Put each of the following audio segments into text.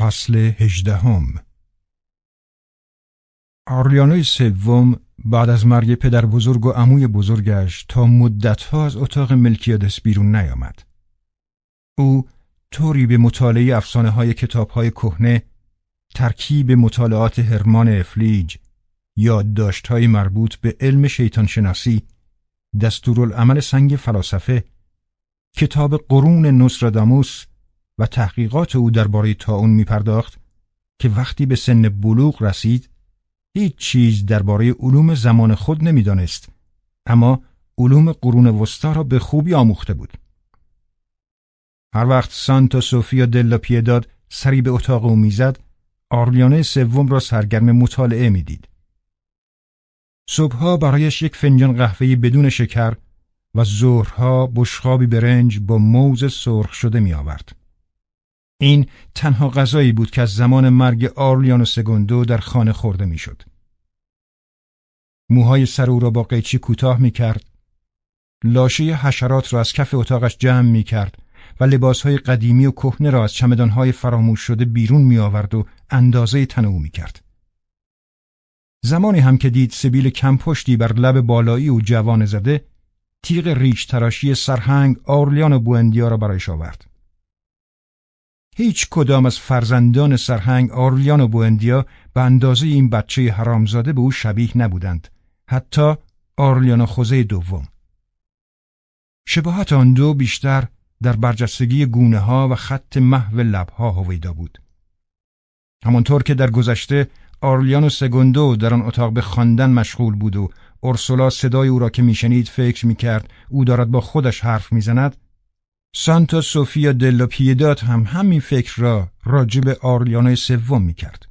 فصل هجدهم آرلیانوی سوم بعد از مرگ پدر بزرگ و عموی بزرگش تا مدتها از اتاق ملکیادس بیرون نیامد. او طوری به مطالعه افسانه های کتاب های کهنه، ترکیب مطالعات هرمان افلیج، یادداشت های مربوط به علم شیطان شناسی، دستورالعمل سنگ فلاسفه، کتاب قرون نصراداموس و تحقیقات او درباره تاون می پرداخت که وقتی به سن بلوغ رسید هیچ چیز درباره علوم زمان خود نمی‌دانست اما علوم قرون وسطا را به خوبی آموخته بود هر وقت سانتا سوفیا دلا پیداد سری به اتاق او می‌زد آرلیانه سوم را سرگرم مطالعه می‌دید صبحها برایش یک فنجان قهوه بدون شکر و ظهرها بشخابی برنج با موز سرخ شده می آورد. این تنها غذایی بود که از زمان مرگ آرلیان و سگوندو در خانه خورده می‌شد. موهای سر او را با قیچی کوتاه می کرد. لاشه حشرات را از کف اتاقش جمع می کرد و لباسهای قدیمی و کهنه را از چمدانهای فراموش شده بیرون می آورد و اندازه تن او می کرد. زمانی هم که دید سبیل کمپشتی بر لب بالایی او جوان زده تیغ ریش تراشی سرهنگ آرلیان و بوندیا را برایش آورد. هیچ کدام از فرزندان سرهنگ آرلیان و بوندیا به اندازه این بچه حرامزاده به او شبیه نبودند. حتی آرلیان خوزه دوم. شباهت آن دو بیشتر در برجستگی گونه ها و خط محو لبها هویدا بود. همانطور که در گذشته آرلیان و سگوندو در آن اتاق به خواندن مشغول بود و اورسولا صدای او را که میشنید فکر می‌کرد او دارد با خودش حرف می‌زند سانتا سوفیا دلا پیدات هم همین فکر را راجب آرلیانای سوم می کرد.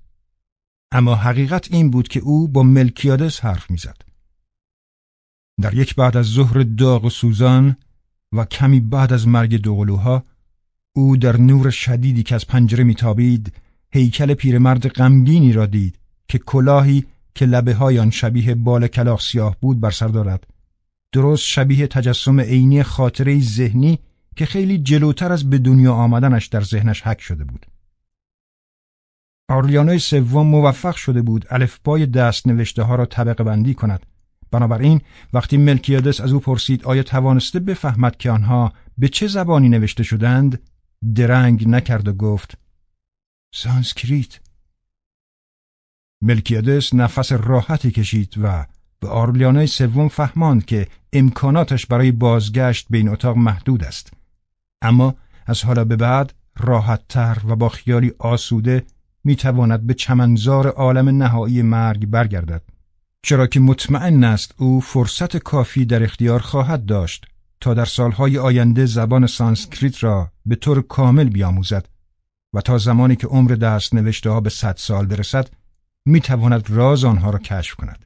اما حقیقت این بود که او با ملکیادس حرف می‌زد. در یک بعد از ظهر داغ و سوزان و کمی بعد از مرگ دوقلوها او در نور شدیدی که از پنجره میتابید هیکل پیرمرد غمگینی را دید که کلاهی که لبه های آن شبیه بال کلاخ سیاه بود بر سر دارد درست شبیه تجسم عینی خاطره ذهنی که خیلی جلوتر از به دنیا آمدنش در ذهنش حک شده بود. آرلیانوی سوم موفق شده بود الفبای دست نوشته ها را طبقه بندی کند. بنابراین وقتی ملکیادس از او پرسید آیا توانسته بفهمد که آنها به چه زبانی نوشته شدند درنگ نکرد و گفت سانسکریت ملکیادس نفس راحتی کشید و به آرلیانوی سوم فهماند که امکاناتش برای بازگشت به این اتاق محدود است. اما از حالا به بعد راحتتر و با خیالی آسوده می‌تواند به چمنزار عالم نهایی مرگ برگردد چرا که مطمئن است او فرصت کافی در اختیار خواهد داشت تا در سالهای آینده زبان سانسکریت را به طور کامل بیاموزد و تا زمانی که عمر دست نوشته ها به صد سال برسد می‌تواند راز آنها را کشف کند.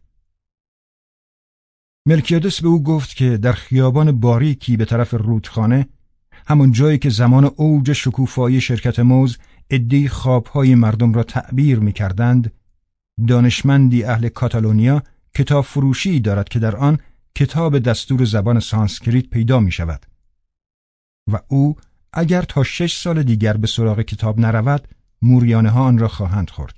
ملکیادس به او گفت که در خیابان باریکی به طرف رودخانه همون جایی که زمان اوج شکوفایی شرکت موز عده‌ای خوابهای مردم را تعبیر می کردند دانشمندی اهل کاتالونیا کتاب فروشی دارد که در آن کتاب دستور زبان سانسکریت پیدا می شود و او اگر تا شش سال دیگر به سراغ کتاب نرود موریانه ها آن را خواهند خورد.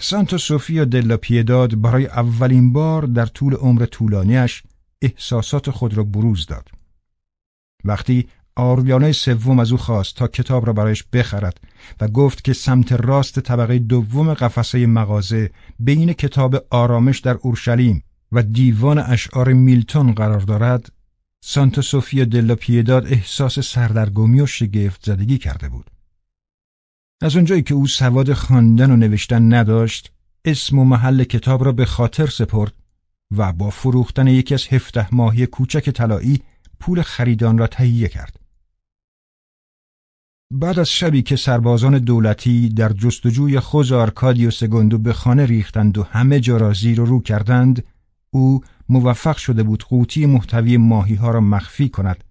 سانتا سوفیا دلا پیداد برای اولین بار در طول عمر طولانیش احساسات خود را بروز داد. وقتی آرویانه سوم از او خواست تا کتاب را برایش بخرد و گفت که سمت راست طبقه دوم قفسه مغازه بین کتاب آرامش در اورشلیم و دیوان اشعار میلتون قرار دارد سانتا سوفیا دلا پیداد احساس سردرگمی و شگفت زدگی کرده بود. از اونجایی که او سواد خواندن و نوشتن نداشت اسم و محل کتاب را به خاطر سپرد و با فروختن یکی از هفته ماهی کوچک طلایی پول خریدان را تهیه کرد. بعد از شبی که سربازان دولتی در جستجوی خوزه آرکادیو سگوندو به خانه ریختند و همه جا را زیر و رو کردند، او موفق شده بود قوطی محتوی ماهی ها را مخفی کند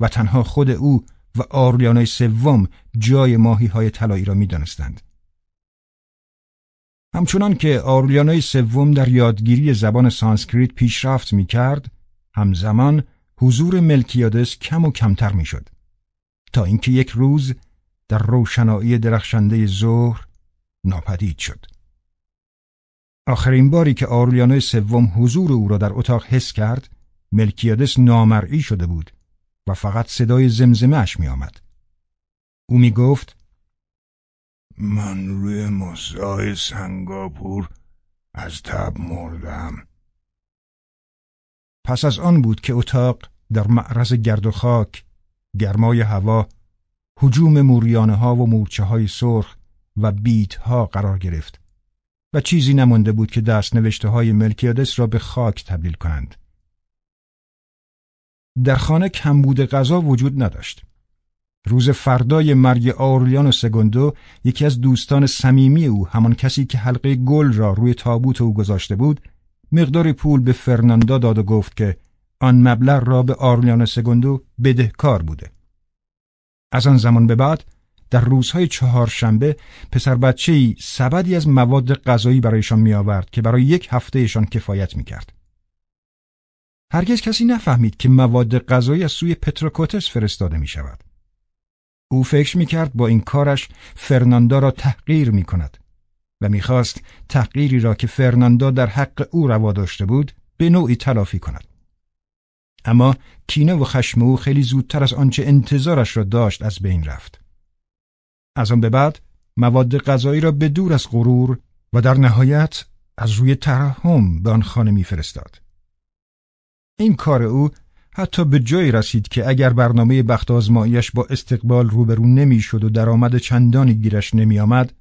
و تنها خود او و آرلیانوی سوم جای ماهی های طلایی را می دانستند. همچنان که آرلیانوی سوم در یادگیری زبان سانسکریت پیشرفت می کرد، همزمان حضور ملکیادس کم و کمتر می‌شد تا اینکه یک روز در روشنایی درخشنده ظهر ناپدید شد. آخرین باری که آرولیانو سوم حضور او را در اتاق حس کرد، ملکیادس نامرئی شده بود و فقط صدای زمزمهش می آمد. او می گفت من روی مزای سنگاپور از تب مردم. پس از آن بود که اتاق در معرض گرد و خاک، گرمای هوا، حجوم موریانه ها و مورچه های سرخ و بیت ها قرار گرفت و چیزی نمانده بود که دست نوشته های ملکیادس را به خاک تبدیل کنند. در خانه کمبود غذا وجود نداشت. روز فردای مرگ آرلیان و سگوندو یکی از دوستان صمیمی او همان کسی که حلقه گل را روی تابوت او گذاشته بود مقداری پول به فرناندا داد و گفت که آن مبلغ را به آرلیان و سگوندو بدهکار بوده. از آن زمان به بعد در روزهای چهارشنبه پسر بچه ای سبدی از مواد غذایی برایشان می آورد که برای یک هفتهشان کفایت می کرد. هرگز کسی نفهمید که مواد غذایی از سوی پتروکوتس فرستاده می شود. او فکر می کرد با این کارش فرناندا را تحقیر می کند و می‌خواست تحقیری را که فرناندا در حق او روا داشته بود به نوعی تلافی کند. اما کینه و خشم او خیلی زودتر از آنچه انتظارش را داشت از بین رفت. از آن به بعد مواد غذایی را به دور از غرور و در نهایت از روی ترحم به آن خانه میفرستاد. این کار او حتی به جایی رسید که اگر برنامه بخت آزماییش با استقبال روبرو نمی‌شد و درآمد چندانی گیرش نمیآمد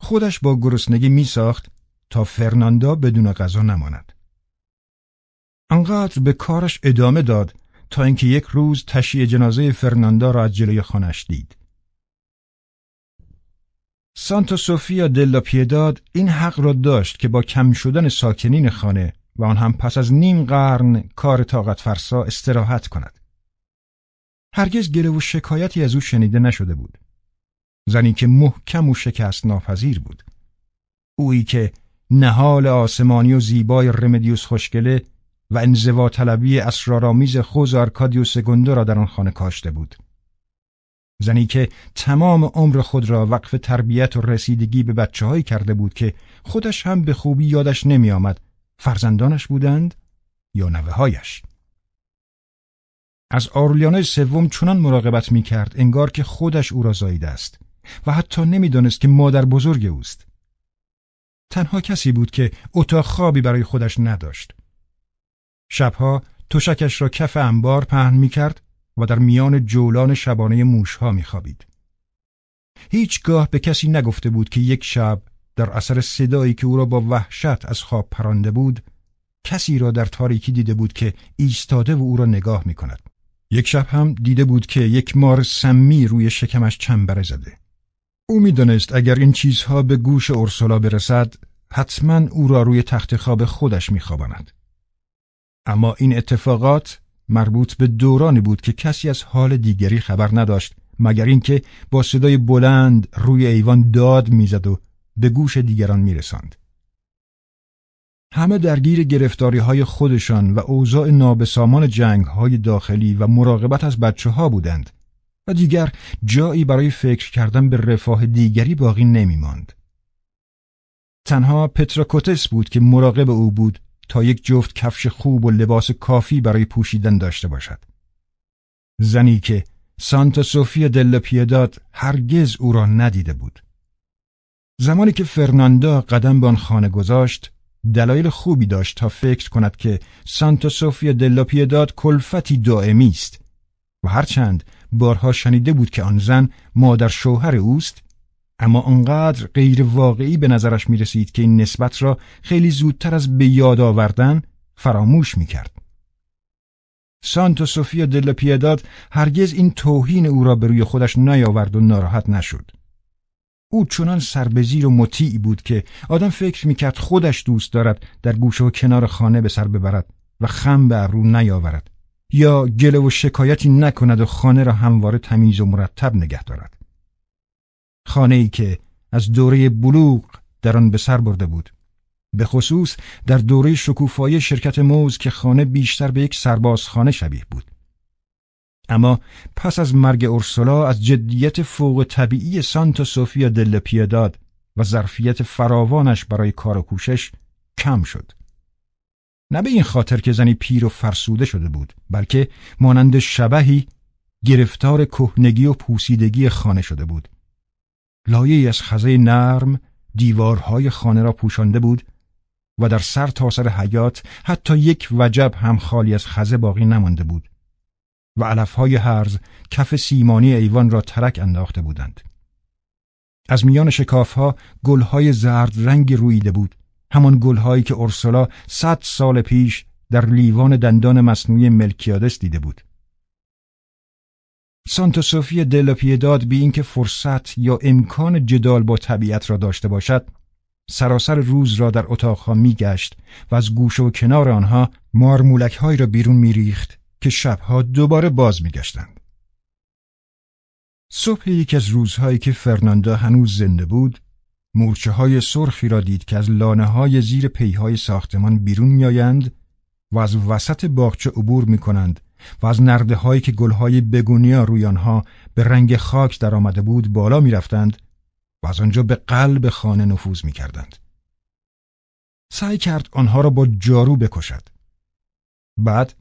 خودش با گرسنگی میساخت تا فرناندا بدون غذا نماند. انقدر به کارش ادامه داد تا اینکه یک روز تشییع جنازه فرناندا را از جلوی خانش دید. سانتا سوفیا دلا پیداد این حق را داشت که با کم شدن ساکنین خانه و آن هم پس از نیم قرن کار طاقت فرسا استراحت کند. هرگز گله و شکایتی از او شنیده نشده بود. زنی که محکم و شکست ناپذیر بود. اویی که نهال آسمانی و زیبای رمدیوس خوشگله و انزوا طلبی اسرارآمیز خوز آرکادیو سگوندو را در آن خانه کاشته بود. زنی که تمام عمر خود را وقف تربیت و رسیدگی به بچه هایی کرده بود که خودش هم به خوبی یادش نمی آمد فرزندانش بودند یا نوه هایش. از آرلیانه سوم چنان مراقبت می کرد انگار که خودش او را زاییده است و حتی نمی‌دانست که مادر بزرگ اوست. تنها کسی بود که اتاق خوابی برای خودش نداشت. شبها تشکش را کف انبار پهن می کرد و در میان جولان شبانه موشها می خوابید. هیچگاه به کسی نگفته بود که یک شب در اثر صدایی که او را با وحشت از خواب پرانده بود کسی را در تاریکی دیده بود که ایستاده و او را نگاه می کند. یک شب هم دیده بود که یک مار سمی روی شکمش چنبره زده. او می‌دانست اگر این چیزها به گوش اورسولا برسد حتما او را روی تخت خواب خودش میخواباند. اما این اتفاقات مربوط به دورانی بود که کسی از حال دیگری خبر نداشت مگر اینکه با صدای بلند روی ایوان داد می‌زد و به گوش دیگران میرساند. همه درگیر گرفتاری های خودشان و اوضاع نابسامان جنگ های داخلی و مراقبت از بچه ها بودند و دیگر جایی برای فکر کردن به رفاه دیگری باقی نمی ماند. تنها پتراکوتس بود که مراقب او بود تا یک جفت کفش خوب و لباس کافی برای پوشیدن داشته باشد. زنی که سانتا سوفیا دل پیداد هرگز او را ندیده بود. زمانی که فرناندا قدم به آن خانه گذاشت دلایل خوبی داشت تا فکر کند که سانتا سوفیا دل پیداد کلفتی دائمی است و هرچند بارها شنیده بود که آن زن مادر شوهر اوست اما آنقدر غیر واقعی به نظرش می رسید که این نسبت را خیلی زودتر از به یاد آوردن فراموش می کرد. سانتو سوفیا دل پیداد هرگز این توهین او را به روی خودش نیاورد و ناراحت نشد. او چنان سربزیر و مطیع بود که آدم فکر می‌کرد خودش دوست دارد در گوشه و کنار خانه به سر ببرد و خم به ابرو نیاورد یا گله و شکایتی نکند و خانه را همواره تمیز و مرتب نگه دارد. خانه ای که از دوره بلوغ در آن به سر برده بود. به خصوص در دوره شکوفایی شرکت موز که خانه بیشتر به یک سربازخانه شبیه بود. اما پس از مرگ اورسولا از جدیت فوق طبیعی سانتا سوفیا دل پیداد و ظرفیت فراوانش برای کار و کوشش کم شد. نه به این خاطر که زنی پیر و فرسوده شده بود بلکه مانند شبهی گرفتار کهنگی و پوسیدگی خانه شده بود. لایه از خزه نرم دیوارهای خانه را پوشانده بود و در سر تا سر حیات حتی یک وجب هم خالی از خزه باقی نمانده بود و علفهای هرز کف سیمانی ایوان را ترک انداخته بودند. از میان شکافها گلهای زرد رنگ رویده بود همان گلهایی که اورسولا صد سال پیش در لیوان دندان مصنوعی ملکیادس دیده بود. سانتا صوفی داد بی اینکه فرصت یا امکان جدال با طبیعت را داشته باشد سراسر روز را در اتاقها میگشت و از گوشه و کنار آنها مارمولک را بیرون میریخت که شبها دوباره باز میگشتند. صبح یکی از روزهایی که فرناندا هنوز زنده بود مورچه های سرخی را دید که از لانه های زیر پیهای ساختمان بیرون میآیند و از وسط باغچه عبور می کنند و از نرده هایی که گلهای بگونیا روی آنها به رنگ خاک در آمده بود بالا می رفتند و از آنجا به قلب خانه نفوذ می کردند. سعی کرد آنها را با جارو بکشد. بعد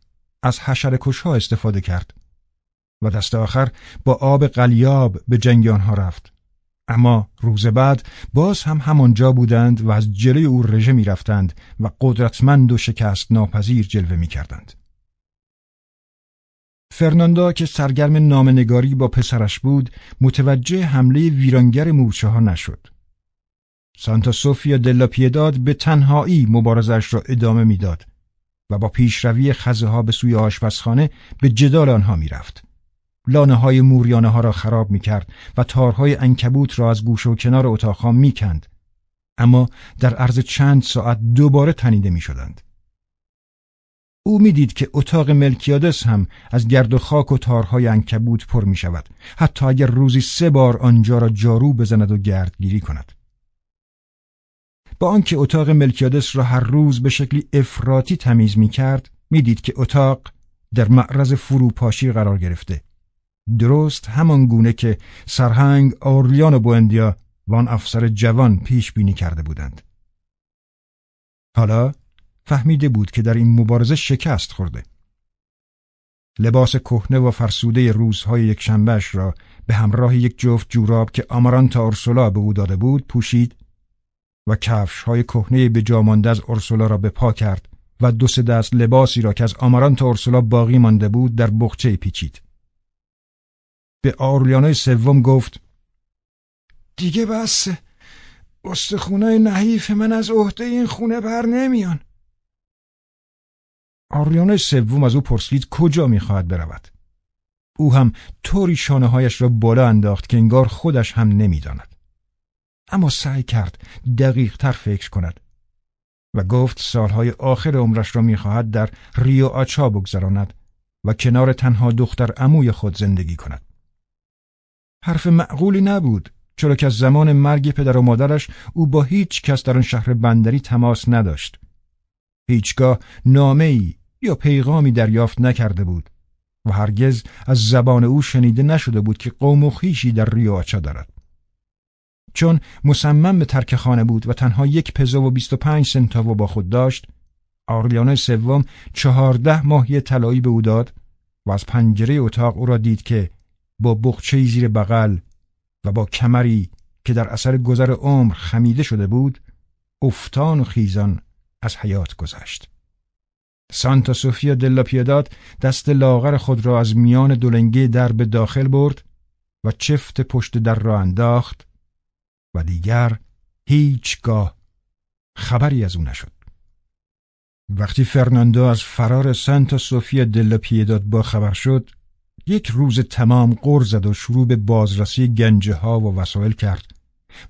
از حشر ها استفاده کرد و دست آخر با آب قلیاب به جنگ آنها رفت. اما روز بعد باز هم همانجا بودند و از جلوی او رژه می رفتند و قدرتمند و شکست ناپذیر جلوه می کردند. فرناندا که سرگرم نامنگاری با پسرش بود متوجه حمله ویرانگر مورچه ها نشد. سانتا سوفیا دلا پیداد به تنهایی مبارزش را ادامه می‌داد و با پیشروی خزه ها به سوی آشپزخانه به جدال آنها می‌رفت. لانه های موریانه ها را خراب می کرد و تارهای انکبوت را از گوش و کنار اتاقها می کند. اما در عرض چند ساعت دوباره تنیده می شدند. او می‌دید که اتاق ملکیادس هم از گرد و خاک و تارهای انکبوت پر می شود حتی اگر روزی سه بار آنجا را جارو بزند و گردگیری کند با آنکه اتاق ملکیادس را هر روز به شکلی افراطی تمیز می کرد می‌دید که اتاق در معرض فروپاشی قرار گرفته درست همان گونه که سرهنگ آرلیان و بوندیا و آن افسر جوان پیش بینی کرده بودند حالا فهمیده بود که در این مبارزه شکست خورده. لباس کهنه و فرسوده روزهای یک شنبهش را به همراه یک جفت جوراب که آمارانتا اورسولا به او داده بود پوشید و کفش های کهنه به جامانده از اورسولا را به پا کرد و دو سه دست لباسی را که از آمارانتا اورسولا باقی مانده بود در بخچه پیچید. به آرلیانای سوم گفت دیگه بس استخونای نحیف من از عهده این خونه بر نمیان. آریان سوم از او پرسید کجا می‌خواهد برود؟ او هم طوری شانه هایش را بالا انداخت که انگار خودش هم نمی‌داند. اما سعی کرد دقیق تر فکر کند و گفت سالهای آخر عمرش را می‌خواهد در ریو آچا بگذراند و کنار تنها دختر اموی خود زندگی کند. حرف معقولی نبود چرا که از زمان مرگ پدر و مادرش او با هیچ کس در آن شهر بندری تماس نداشت هیچگاه نامه ای یا پیغامی دریافت نکرده بود و هرگز از زبان او شنیده نشده بود که قوم و خیشی در ریاچا دارد. چون مصمم به ترک خانه بود و تنها یک پزو و بیست و پنج سنتاو با خود داشت، آرلیانه سوم چهارده ماهی طلایی به او داد و از پنجره اتاق او را دید که با بخچه زیر بغل و با کمری که در اثر گذر عمر خمیده شده بود افتان و خیزان از حیات گذشت. سانتا سوفیا دلا پیداد دست لاغر خود را از میان دولنگه در به داخل برد و چفت پشت در را انداخت و دیگر هیچگاه خبری از او نشد. وقتی فرناندو از فرار سانتا سوفیا دلا پیداد با خبر شد یک روز تمام قر زد و شروع به بازرسی گنجه ها و وسایل کرد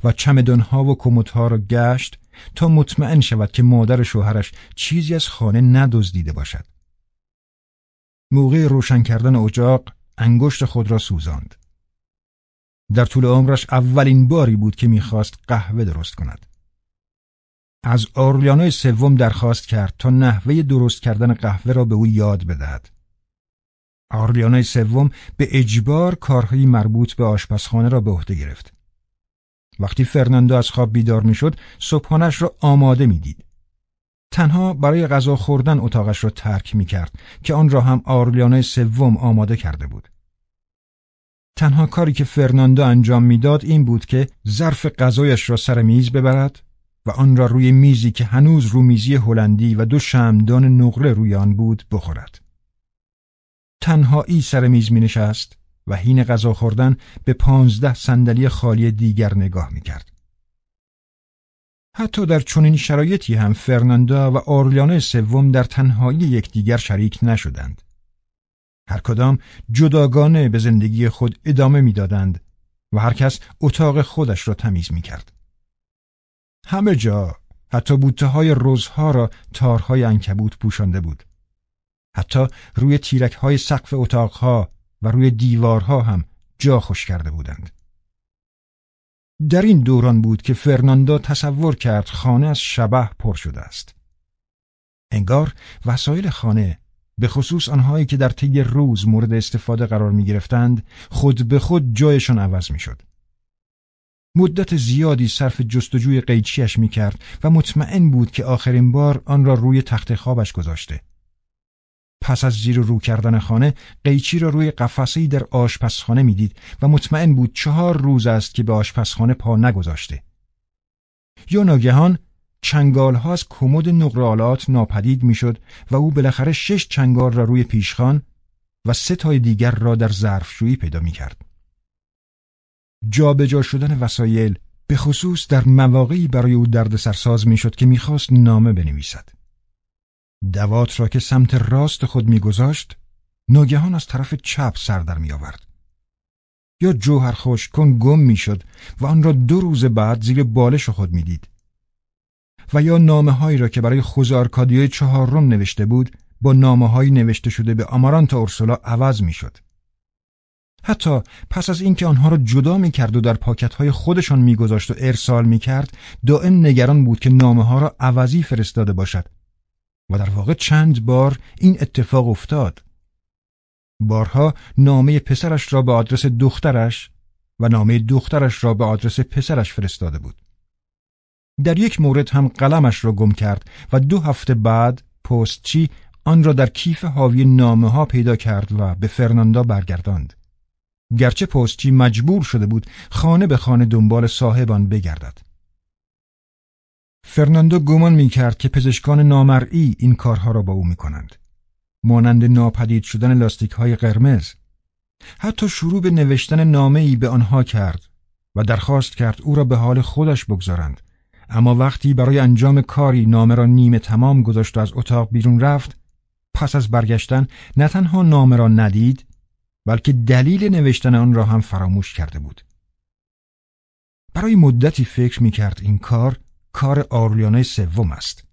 و چمدان ها و کموت ها را گشت تا مطمئن شود که مادر شوهرش چیزی از خانه ندزدیده باشد. موقع روشن کردن اجاق انگشت خود را سوزاند. در طول عمرش اولین باری بود که می‌خواست قهوه درست کند. از آرلیانوی سوم درخواست کرد تا نحوه درست کردن قهوه را به او یاد بدهد. آرلیانای سوم به اجبار کارهایی مربوط به آشپزخانه را به عهده گرفت. وقتی فرناندو از خواب بیدار می‌شد، صبحانش را آماده می‌دید. تنها برای غذا خوردن اتاقش را ترک می کرد که آن را هم آرلیانای سوم آماده کرده بود. تنها کاری که فرناندو انجام می‌داد این بود که ظرف غذایش را سر میز ببرد و آن را روی میزی که هنوز رومیزی هلندی و دو شمدان نقره روی آن بود بخورد. تنهایی سر میز می نشست و حین غذا خوردن به پانزده صندلی خالی دیگر نگاه می کرد. حتی در چنین شرایطی هم فرناندا و آرلیانو سوم در تنهایی یکدیگر شریک نشدند. هر کدام جداگانه به زندگی خود ادامه می‌دادند و هر کس اتاق خودش را تمیز می کرد. همه جا حتی بوته های روزها را تارهای انکبوت پوشانده بود. حتی روی تیرک های سقف اتاقها و روی دیوارها هم جا خوش کرده بودند. در این دوران بود که فرناندا تصور کرد خانه از شبه پر شده است. انگار وسایل خانه به خصوص آنهایی که در طی روز مورد استفاده قرار می گرفتند خود به خود جایشان عوض می شد. مدت زیادی صرف جستجوی قیچیش می کرد و مطمئن بود که آخرین بار آن را روی تخت خوابش گذاشته. پس از زیر رو کردن خانه قیچی را روی قفسه‌ای در آشپزخانه می‌دید و مطمئن بود چهار روز است که به آشپزخانه پا نگذاشته. یا ناگهان چنگال ها از کمد نقرالات ناپدید می‌شد و او بالاخره شش چنگال را روی پیشخان و سه تای دیگر را در ظرفشویی پیدا می کرد. جابجا شدن وسایل به خصوص در مواقعی برای او درد سرساز می‌شد که می‌خواست نامه بنویسد. دوات را که سمت راست خود میگذاشت ناگهان از طرف چپ سر در می آورد. یا جوهر کن گم می‌شد و آن را دو روز بعد زیر بالش خود می‌دید. و یا نامه هایی را که برای خوزارکادیوی چهارم نوشته بود با نامه هایی نوشته شده به آمارانتا اورسولا عوض می‌شد. حتی پس از اینکه آنها را جدا می کرد و در پاکت های خودشان میگذاشت و ارسال می کرد دائم نگران بود که نامه ها را عوضی فرستاده باشد و در واقع چند بار این اتفاق افتاد. بارها نامه پسرش را به آدرس دخترش و نامه دخترش را به آدرس پسرش فرستاده بود. در یک مورد هم قلمش را گم کرد و دو هفته بعد پستچی آن را در کیف حاوی نامه ها پیدا کرد و به فرناندا برگرداند. گرچه پستچی مجبور شده بود خانه به خانه دنبال صاحبان بگردد. فرناندو گمان می کرد که پزشکان نامرئی این کارها را با او می کنند. مانند ناپدید شدن لاستیک های قرمز. حتی شروع به نوشتن نامه ای به آنها کرد و درخواست کرد او را به حال خودش بگذارند. اما وقتی برای انجام کاری نامه را نیمه تمام گذاشت و از اتاق بیرون رفت پس از برگشتن نه تنها نامه را ندید بلکه دلیل نوشتن آن را هم فراموش کرده بود. برای مدتی فکر می کرد این کار کار آرلیانه سوم است.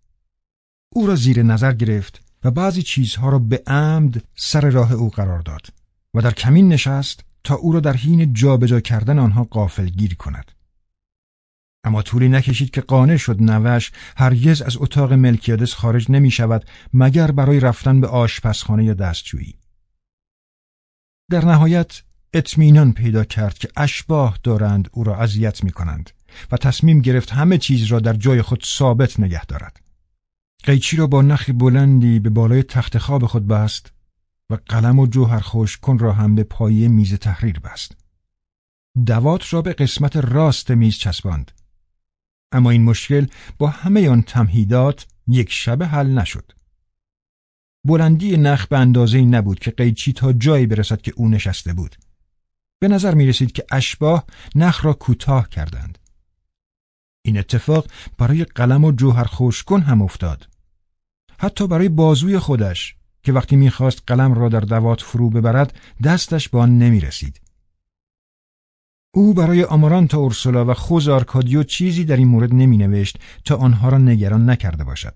او را زیر نظر گرفت و بعضی چیزها را به عمد سر راه او قرار داد و در کمین نشست تا او را در حین جابجا کردن آنها قافل گیر کند. اما طولی نکشید که قانع شد نوش هرگز از اتاق ملکیادس خارج نمی شود مگر برای رفتن به آشپزخانه یا دستجویی. در نهایت اطمینان پیدا کرد که اشباه دارند او را اذیت می کنند و تصمیم گرفت همه چیز را در جای خود ثابت نگه دارد. قیچی را با نخی بلندی به بالای تخت خواب خود بست و قلم و جوهر خوش کن را هم به پایه میز تحریر بست. دوات را به قسمت راست میز چسباند. اما این مشکل با همه آن تمهیدات یک شب حل نشد. بلندی نخ به اندازه نبود که قیچی تا جایی برسد که او نشسته بود. به نظر می رسید که اشباه نخ را کوتاه کردند. این اتفاق برای قلم و جوهر خوشکن هم افتاد. حتی برای بازوی خودش که وقتی می‌خواست قلم را در دوات فرو ببرد دستش به آن نمی رسید. او برای آمارانتا اورسولا و خوز آرکادیو چیزی در این مورد نمی نوشت تا آنها را نگران نکرده باشد.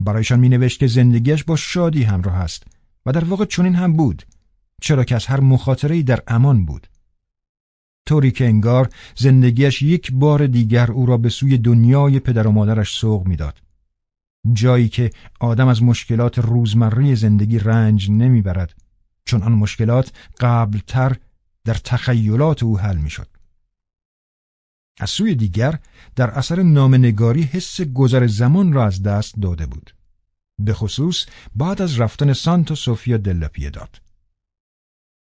برایشان می نوشت که زندگیش با شادی همراه است و در واقع چنین هم بود چرا که از هر مخاطره در امان بود. طوری که انگار زندگیش یک بار دیگر او را به سوی دنیای پدر و مادرش سوق می‌داد. جایی که آدم از مشکلات روزمره زندگی رنج نمی‌برد چون آن مشکلات قبلتر در تخیلات او حل می‌شد. از سوی دیگر در اثر نامنگاری حس گذر زمان را از دست داده بود. به خصوص بعد از رفتن سانتا سوفیا دلا داد.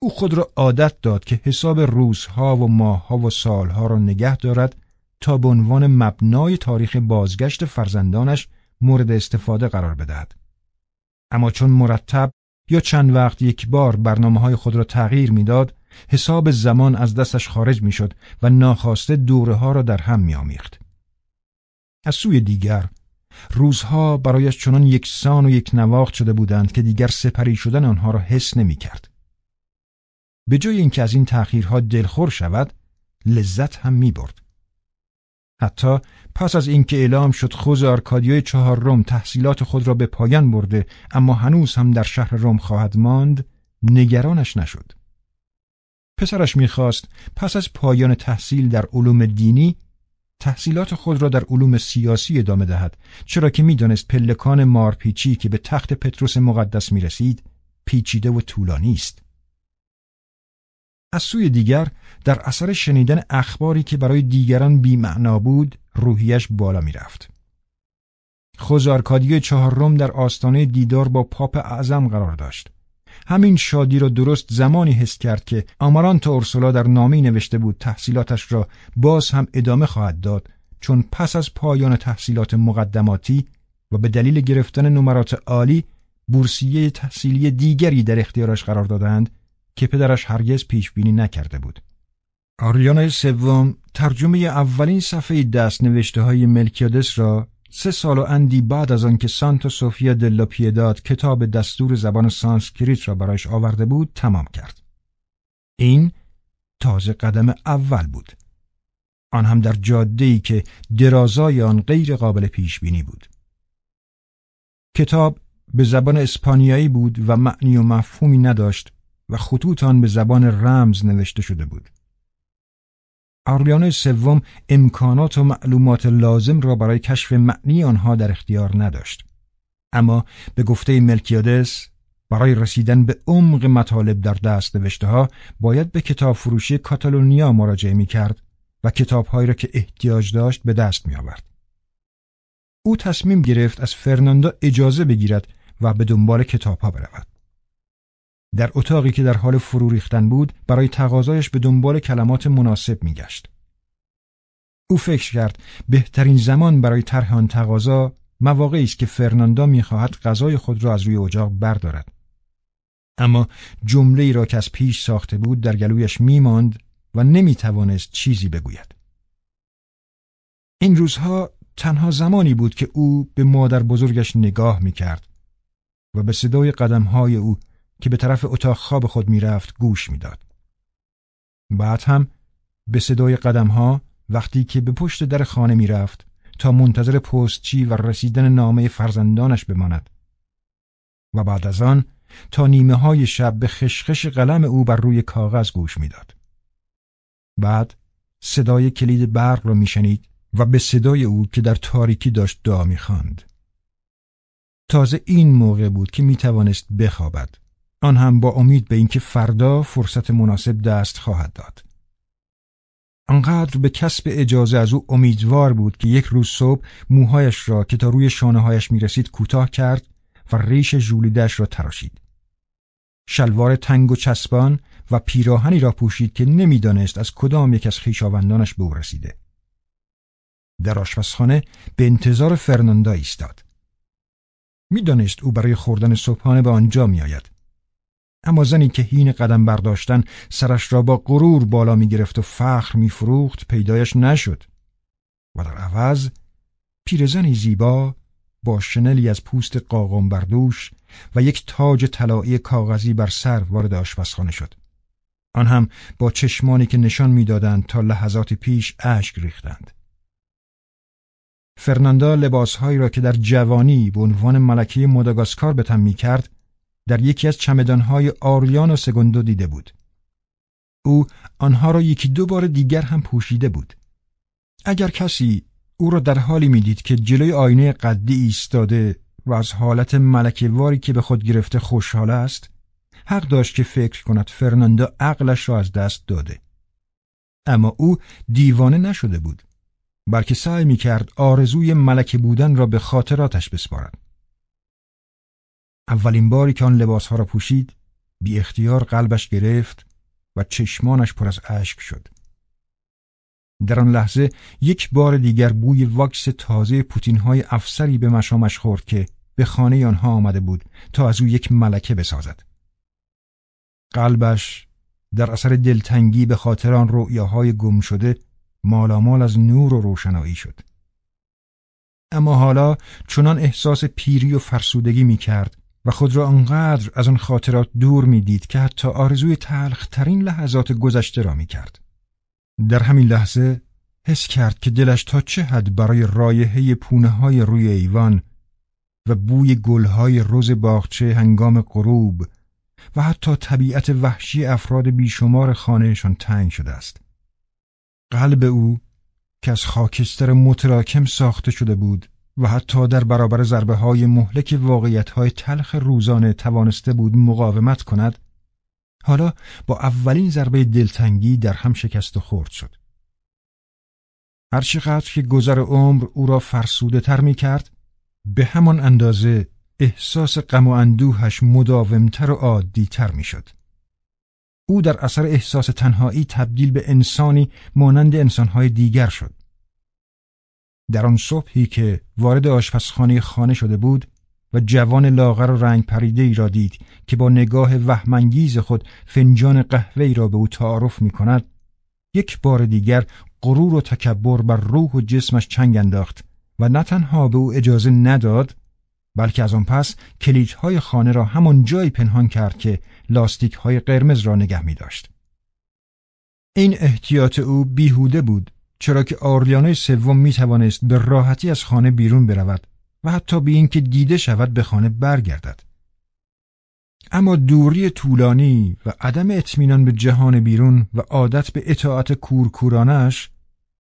او خود را عادت داد که حساب روزها و ماهها و سالها را نگه دارد تا به عنوان مبنای تاریخ بازگشت فرزندانش مورد استفاده قرار بدهد. اما چون مرتب یا چند وقت یک بار برنامه های خود را تغییر می‌داد، حساب زمان از دستش خارج می‌شد و ناخواسته دوره ها را در هم میآمیخت. از سوی دیگر روزها برایش چنان یکسان و یک نواخت شده بودند که دیگر سپری شدن آنها را حس نمی کرد. به جای اینکه از این تأخیرها دلخور شود لذت هم می برد. حتی پس از اینکه اعلام شد خوز آرکادیوی چهار روم تحصیلات خود را به پایان برده اما هنوز هم در شهر روم خواهد ماند نگرانش نشد. پسرش می‌خواست پس از پایان تحصیل در علوم دینی تحصیلات خود را در علوم سیاسی ادامه دهد چرا که می‌دانست پلکان مارپیچی که به تخت پتروس مقدس می رسید پیچیده و طولانی است. از سوی دیگر در اثر شنیدن اخباری که برای دیگران بیمعنا بود روحیش بالا می‌رفت. خوزارکادی چهارم در آستانه دیدار با پاپ اعظم قرار داشت. همین شادی را درست زمانی حس کرد که آمارانتا اورسولا در نامی نوشته بود تحصیلاتش را باز هم ادامه خواهد داد چون پس از پایان تحصیلات مقدماتی و به دلیل گرفتن نمرات عالی بورسیه تحصیلی دیگری در اختیارش قرار دادند که پدرش هرگز پیش بینی نکرده بود. آرلیانوی سوم ترجمه اولین صفحه دست نوشته های ملکیادس را سه سال و اندی بعد از آنکه سانتا سوفیا دلا پیداد کتاب دستور زبان سانسکریت را برایش آورده بود تمام کرد. این تازه قدم اول بود. آن هم در جاده‌ای که درازای آن غیر قابل پیش بینی بود. کتاب به زبان اسپانیایی بود و معنی و مفهومی نداشت و خطوط آن به زبان رمز نوشته شده بود. آریانه سوم امکانات و معلومات لازم را برای کشف معنی آنها در اختیار نداشت. اما به گفته ملکیادس برای رسیدن به عمق مطالب در دست نوشته ها باید به کتاب فروشی کاتالونیا مراجعه می کرد و کتابهایی را که احتیاج داشت به دست می آورد. او تصمیم گرفت از فرناندا اجازه بگیرد و به دنبال کتابها برود. در اتاقی که در حال فرو ریختن بود برای تقاضایش به دنبال کلمات مناسب میگشت. او فکر کرد بهترین زمان برای طرح آن تقاضا مواقعی است که فرناندا می‌خواهد غذای خود را از روی اجاق بردارد. اما جمله ای را که از پیش ساخته بود در گلویش میماند و نمی‌توانست چیزی بگوید. این روزها تنها زمانی بود که او به مادر بزرگش نگاه می‌کرد و به صدای قدمهای او که به طرف اتاق خواب خود می‌رفت گوش می‌داد. بعد هم به صدای قدمها وقتی که به پشت در خانه می‌رفت تا منتظر پستچی و رسیدن نامه فرزندانش بماند و بعد از آن تا نیمه های شب به خشخش قلم او بر روی کاغذ گوش می‌داد. بعد صدای کلید برق را میشنید و به صدای او که در تاریکی داشت دعا می‌خواند. تازه این موقع بود که می‌توانست بخوابد آن هم با امید به اینکه فردا فرصت مناسب دست خواهد داد. آنقدر به کسب اجازه از او امیدوار بود که یک روز صبح موهایش را که تا روی می رسید کوتاه کرد و ریش جولیدش را تراشید. شلوار تنگ و چسبان و پیراهنی را پوشید که نمی‌دانست از کدام یک از خویشاوندانش به او رسیده. در آشپزخانه به انتظار فرناندا ایستاد. می‌دانست او برای خوردن صبحانه به آنجا میآید اما زنی که هین قدم برداشتن سرش را با غرور بالا می گرفت و فخر می فروخت پیدایش نشد. و در عوض پیرزنی زیبا با شنلی از پوست قاقم بردوش و یک تاج طلایی کاغذی بر سر وارد آشپزخانه شد. آن هم با چشمانی که نشان می‌دادند تا لحظات پیش اشک ریختند. فرناندا لباسهایی را که در جوانی به عنوان ملکه مداگاسکار به تن می کرد در یکی از چمدانهای آریان و سگندو دیده بود. او آنها را یکی دو بار دیگر هم پوشیده بود. اگر کسی او را در حالی می‌دید که جلوی آینه قدی ایستاده و از حالت ملکواری که به خود گرفته خوشحال است حق داشت که فکر کند فرناندا عقلش را از دست داده اما او دیوانه نشده بود بلکه سعی می کرد آرزوی ملکه بودن را به خاطراتش بسپارد اولین باری که آن لباسها را پوشید بی اختیار قلبش گرفت و چشمانش پر از اشک شد در آن لحظه یک بار دیگر بوی واکس تازه پوتین های افسری به مشامش خورد که به خانه آنها آمده بود تا از او یک ملکه بسازد. قلبش در اثر دلتنگی به خاطر آن رؤیاهای گم شده مالامال از نور و روشنایی شد. اما حالا چنان احساس پیری و فرسودگی می کرد و خود را آنقدر از آن خاطرات دور می دید که حتی آرزوی تلخ ترین لحظات گذشته را می کرد. در همین لحظه حس کرد که دلش تا چه حد برای رایحه پونه های روی ایوان و بوی گلهای روز باغچه هنگام غروب و حتی طبیعت وحشی افراد بیشمار خانهشان تنگ شده است. قلب او که از خاکستر متراکم ساخته شده بود و حتی در برابر ضربه های مهلک واقعیت های تلخ روزانه توانسته بود مقاومت کند حالا با اولین ضربه دلتنگی در هم شکست و خورد شد. هرچقدر که گذر عمر او را فرسوده تر می کرد به همان اندازه احساس غم و اندوهش مداومتر و عادیتر می شد. او در اثر احساس تنهایی تبدیل به انسانی مانند انسانهای دیگر شد. در آن صبحی که وارد آشپزخانه خانه شده بود و جوان لاغر و رنگ پریده ای را دید که با نگاه وهمانگیز خود فنجان قهوه را به او تعارف می کند یک بار دیگر غرور و تکبر بر روح و جسمش چنگ انداخت و نه تنها به او اجازه نداد بلکه از آن پس کلیدهای خانه را همان جایی پنهان کرد که لاستیک های قرمز را نگه می داشت. این احتیاط او بیهوده بود چرا که آرلیانه سوم می توانست به راحتی از خانه بیرون برود و حتی به اینکه دیده شود به خانه برگردد. اما دوری طولانی و عدم اطمینان به جهان بیرون و عادت به اطاعت کورکورانش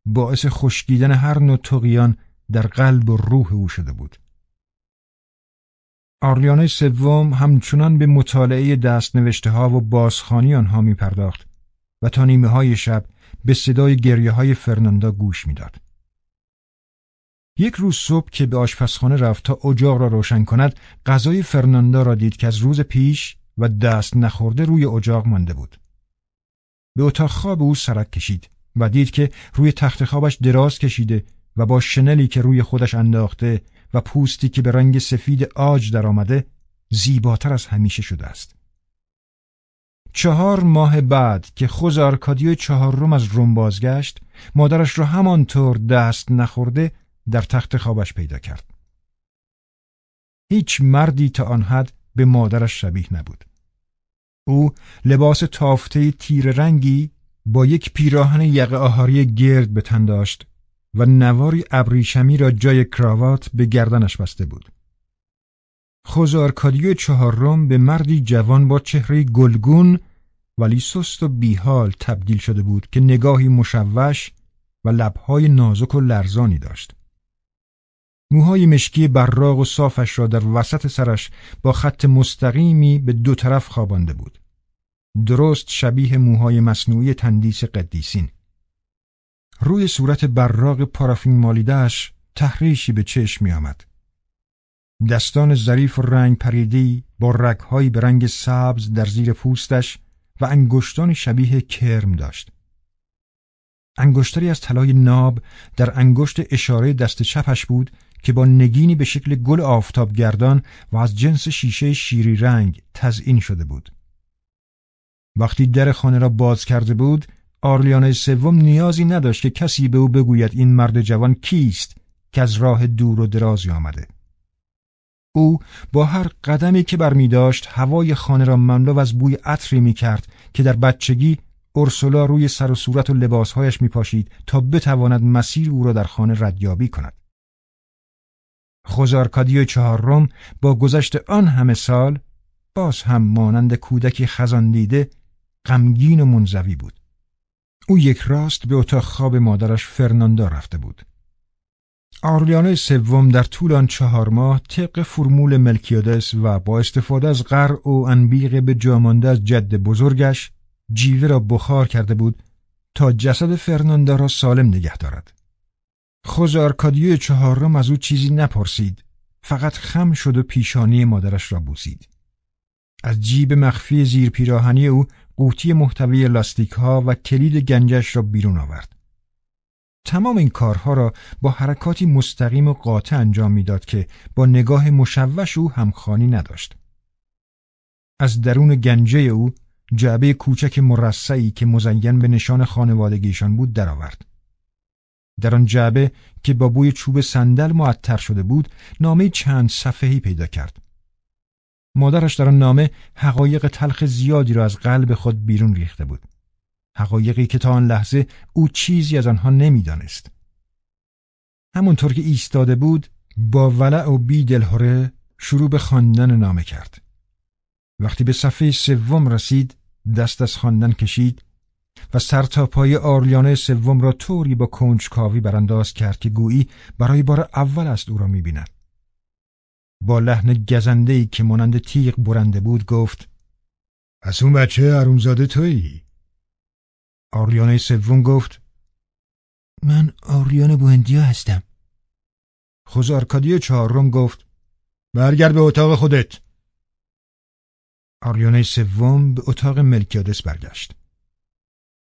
باعث خشکیدن هر نوع تقیان در قلب و روح او شده بود. آرلیانه سوم همچنان به مطالعه دستنوشته ها و بازخانی آنها می پرداخت و تا نیمه های شب به صدای گریه های فرناندا گوش می‌داد. یک روز صبح که به آشپزخانه رفت تا اجاق را روشن کند غذای فرناندا را دید که از روز پیش و دست نخورده روی اجاق مانده بود. به اتاق خواب او سرک کشید و دید که روی تخت خوابش دراز کشیده و با شنلی که روی خودش انداخته و پوستی که به رنگ سفید آج درآمده زیباتر از همیشه شده است. چهار ماه بعد که خوز آرکادیو چهارم از روم بازگشت مادرش را همانطور دست نخورده در تخت خوابش پیدا کرد. هیچ مردی تا آن حد به مادرش شبیه نبود. او لباس تافته تیر رنگی با یک پیراهن یقه آهاری گرد به تن داشت و نواری ابریشمی را جای کراوات به گردنش بسته بود. خوزارکادیو چهارم به مردی جوان با چهره گلگون ولی سست و بیحال تبدیل شده بود که نگاهی مشوش و لبهای نازک و لرزانی داشت. موهای مشکی براق و صافش را در وسط سرش با خط مستقیمی به دو طرف خوابانده بود. درست شبیه موهای مصنوعی تندیس قدیسین. روی صورت براق پارافین مالیدهش تحریشی به چشم می آمد. دستان ظریف و رنگ پریدی با رگهایی به رنگ سبز در زیر پوستش و انگشتان شبیه کرم داشت. انگشتری از طلای ناب در انگشت اشاره دست چپش بود که با نگینی به شکل گل آفتاب گردان و از جنس شیشه شیری رنگ تزئین شده بود. وقتی در خانه را باز کرده بود، آرلیانه سوم نیازی نداشت که کسی به او بگوید این مرد جوان کیست که از راه دور و درازی آمده. او با هر قدمی که بر می داشت هوای خانه را مملو از بوی عطری می کرد که در بچگی اورسولا روی سر و صورت و لباسهایش می پاشید تا بتواند مسیر او را در خانه ردیابی کند. خوزارکادیو چهارم با گذشت آن همه سال باز هم مانند کودکی خزان دیده غمگین و منزوی بود. او یک راست به اتاق خواب مادرش فرناندا رفته بود. آرلیانه سوم در طول آن چهار ماه طبق فرمول ملکیادس و با استفاده از غر و انبیق به جامانده از جد بزرگش جیوه را بخار کرده بود تا جسد فرناندا را سالم نگه دارد. خوز آرکادیو چهارم از او چیزی نپرسید فقط خم شد و پیشانی مادرش را بوسید. از جیب مخفی زیر پیراهنی او قوطی محتوی لاستیک ها و کلید گنجش را بیرون آورد. تمام این کارها را با حرکاتی مستقیم و قاطع انجام می‌داد که با نگاه مشوش او همخانی نداشت. از درون گنجه او جعبه کوچک مرصعی که مزین به نشان خانوادگیشان بود درآورد. در آن جعبه که با بوی چوب صندل معطر شده بود نامه چند صفحه‌ای پیدا کرد. مادرش در آن نامه حقایق تلخ زیادی را از قلب خود بیرون ریخته بود. حقایقی که تا آن لحظه او چیزی از آنها نمی‌دانست. همونطور که ایستاده بود با ولع و بی دلهوره شروع به خواندن نامه کرد. وقتی به صفحه سوم رسید دست از خواندن کشید و سر تا پای آرلیانه سوم را طوری با کنجکاوی برانداز کرد که گویی برای بار اول است او را می‌بیند. با لحن گزندهی که مانند تیغ برنده بود گفت از اون بچه عرومزاده تویی؟ آریانه سوم گفت من آریان بوندیا هستم. خوز آرکادی چهارم گفت برگرد به اتاق خودت. آریانه سوم به اتاق ملکیادس برگشت.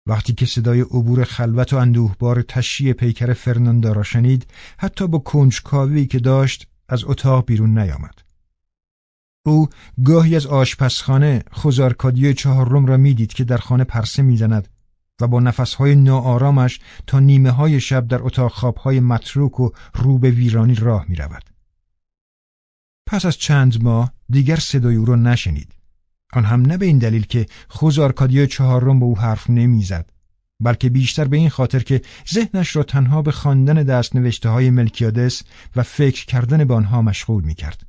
وقتی که صدای عبور خلوت و اندوهبار تشییع پیکر فرناندا را شنید حتی با کنجکاوی که داشت از اتاق بیرون نیامد. او گاهی از آشپزخانه خوزارکادی چهارم را می‌دید که در خانه پرسه می‌زند. و با نفسهای ناآرامش تا نیمه های شب در اتاق خوابهای متروک و رو به ویرانی راه می رود. پس از چند ماه دیگر صدای او را نشنید. آن هم نه به این دلیل که خوز آرکادیو چهارم به او حرف نمی‌زد بلکه بیشتر به این خاطر که ذهنش را تنها به خواندن دست نوشته های ملکیادس و فکر کردن به آنها مشغول می کرد.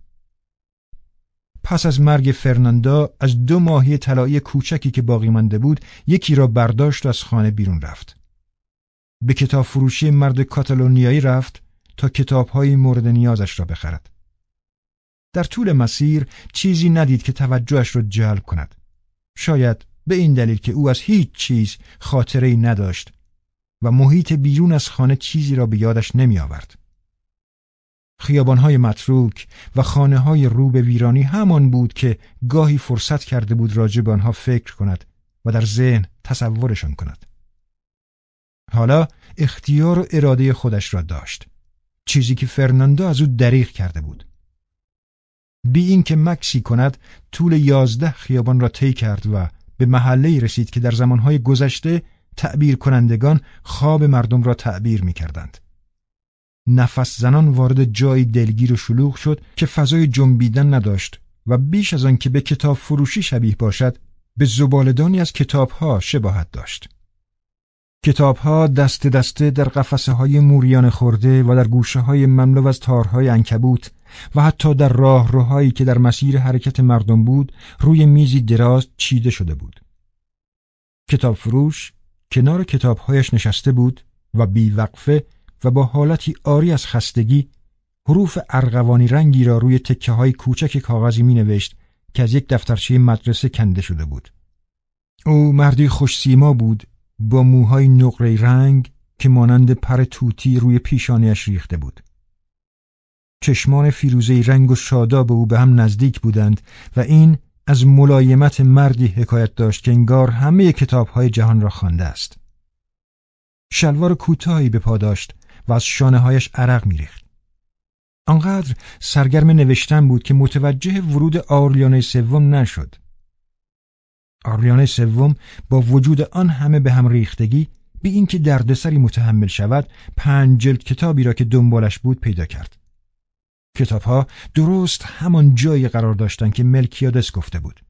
پس از مرگ فرناندا از دو ماهی طلایی کوچکی که باقی مانده بود یکی را برداشت و از خانه بیرون رفت. به کتاب فروشی مرد کاتالونیایی رفت تا کتابهای مورد نیازش را بخرد. در طول مسیر چیزی ندید که توجهش را جلب کند. شاید به این دلیل که او از هیچ چیز خاطره نداشت و محیط بیرون از خانه چیزی را به یادش نمی آورد. خیابانهای متروک و خانه های رو به ویرانی همان بود که گاهی فرصت کرده بود راجع به آنها فکر کند و در ذهن تصورشان کند. حالا اختیار و اراده خودش را داشت. چیزی که فرناندو از او دریغ کرده بود. بی اینکه مکسی کند طول یازده خیابان را طی کرد و به محله رسید که در زمانهای گذشته تعبیر کنندگان خواب مردم را تعبیر می کردند. نفس زنان وارد جایی دلگیر و شلوغ شد که فضای جنبیدن نداشت و بیش از آن که به کتاب فروشی شبیه باشد به زبالدانی از کتابها شباهت داشت. کتابها دست دسته در قفسه های موریان خورده و در گوشه های مملو از تارهای انکبوت و حتی در راه روهایی که در مسیر حرکت مردم بود روی میزی دراز چیده شده بود. کتاب فروش کنار کتابهایش نشسته بود و بیوقفه و با حالتی آری از خستگی حروف ارغوانی رنگی را روی تکه های کوچک کاغذی می نوشت که از یک دفترچه مدرسه کنده شده بود. او مردی خوش سیما بود با موهای نقره رنگ که مانند پر توتی روی پیشانیش ریخته بود. چشمان فیروزه رنگ و شاداب او به هم نزدیک بودند و این از ملایمت مردی حکایت داشت که انگار همه های جهان را خوانده است. شلوار کوتاهی به پا داشت و از شانه هایش عرق میریخت. آنقدر سرگرم نوشتن بود که متوجه ورود آرلیانه سوم نشد. آرلیانه سوم با وجود آن همه به هم ریختگی به اینکه دردسری متحمل شود پنج جلد کتابی را که دنبالش بود پیدا کرد. کتابها درست همان جایی قرار داشتند که ملکیادس گفته بود.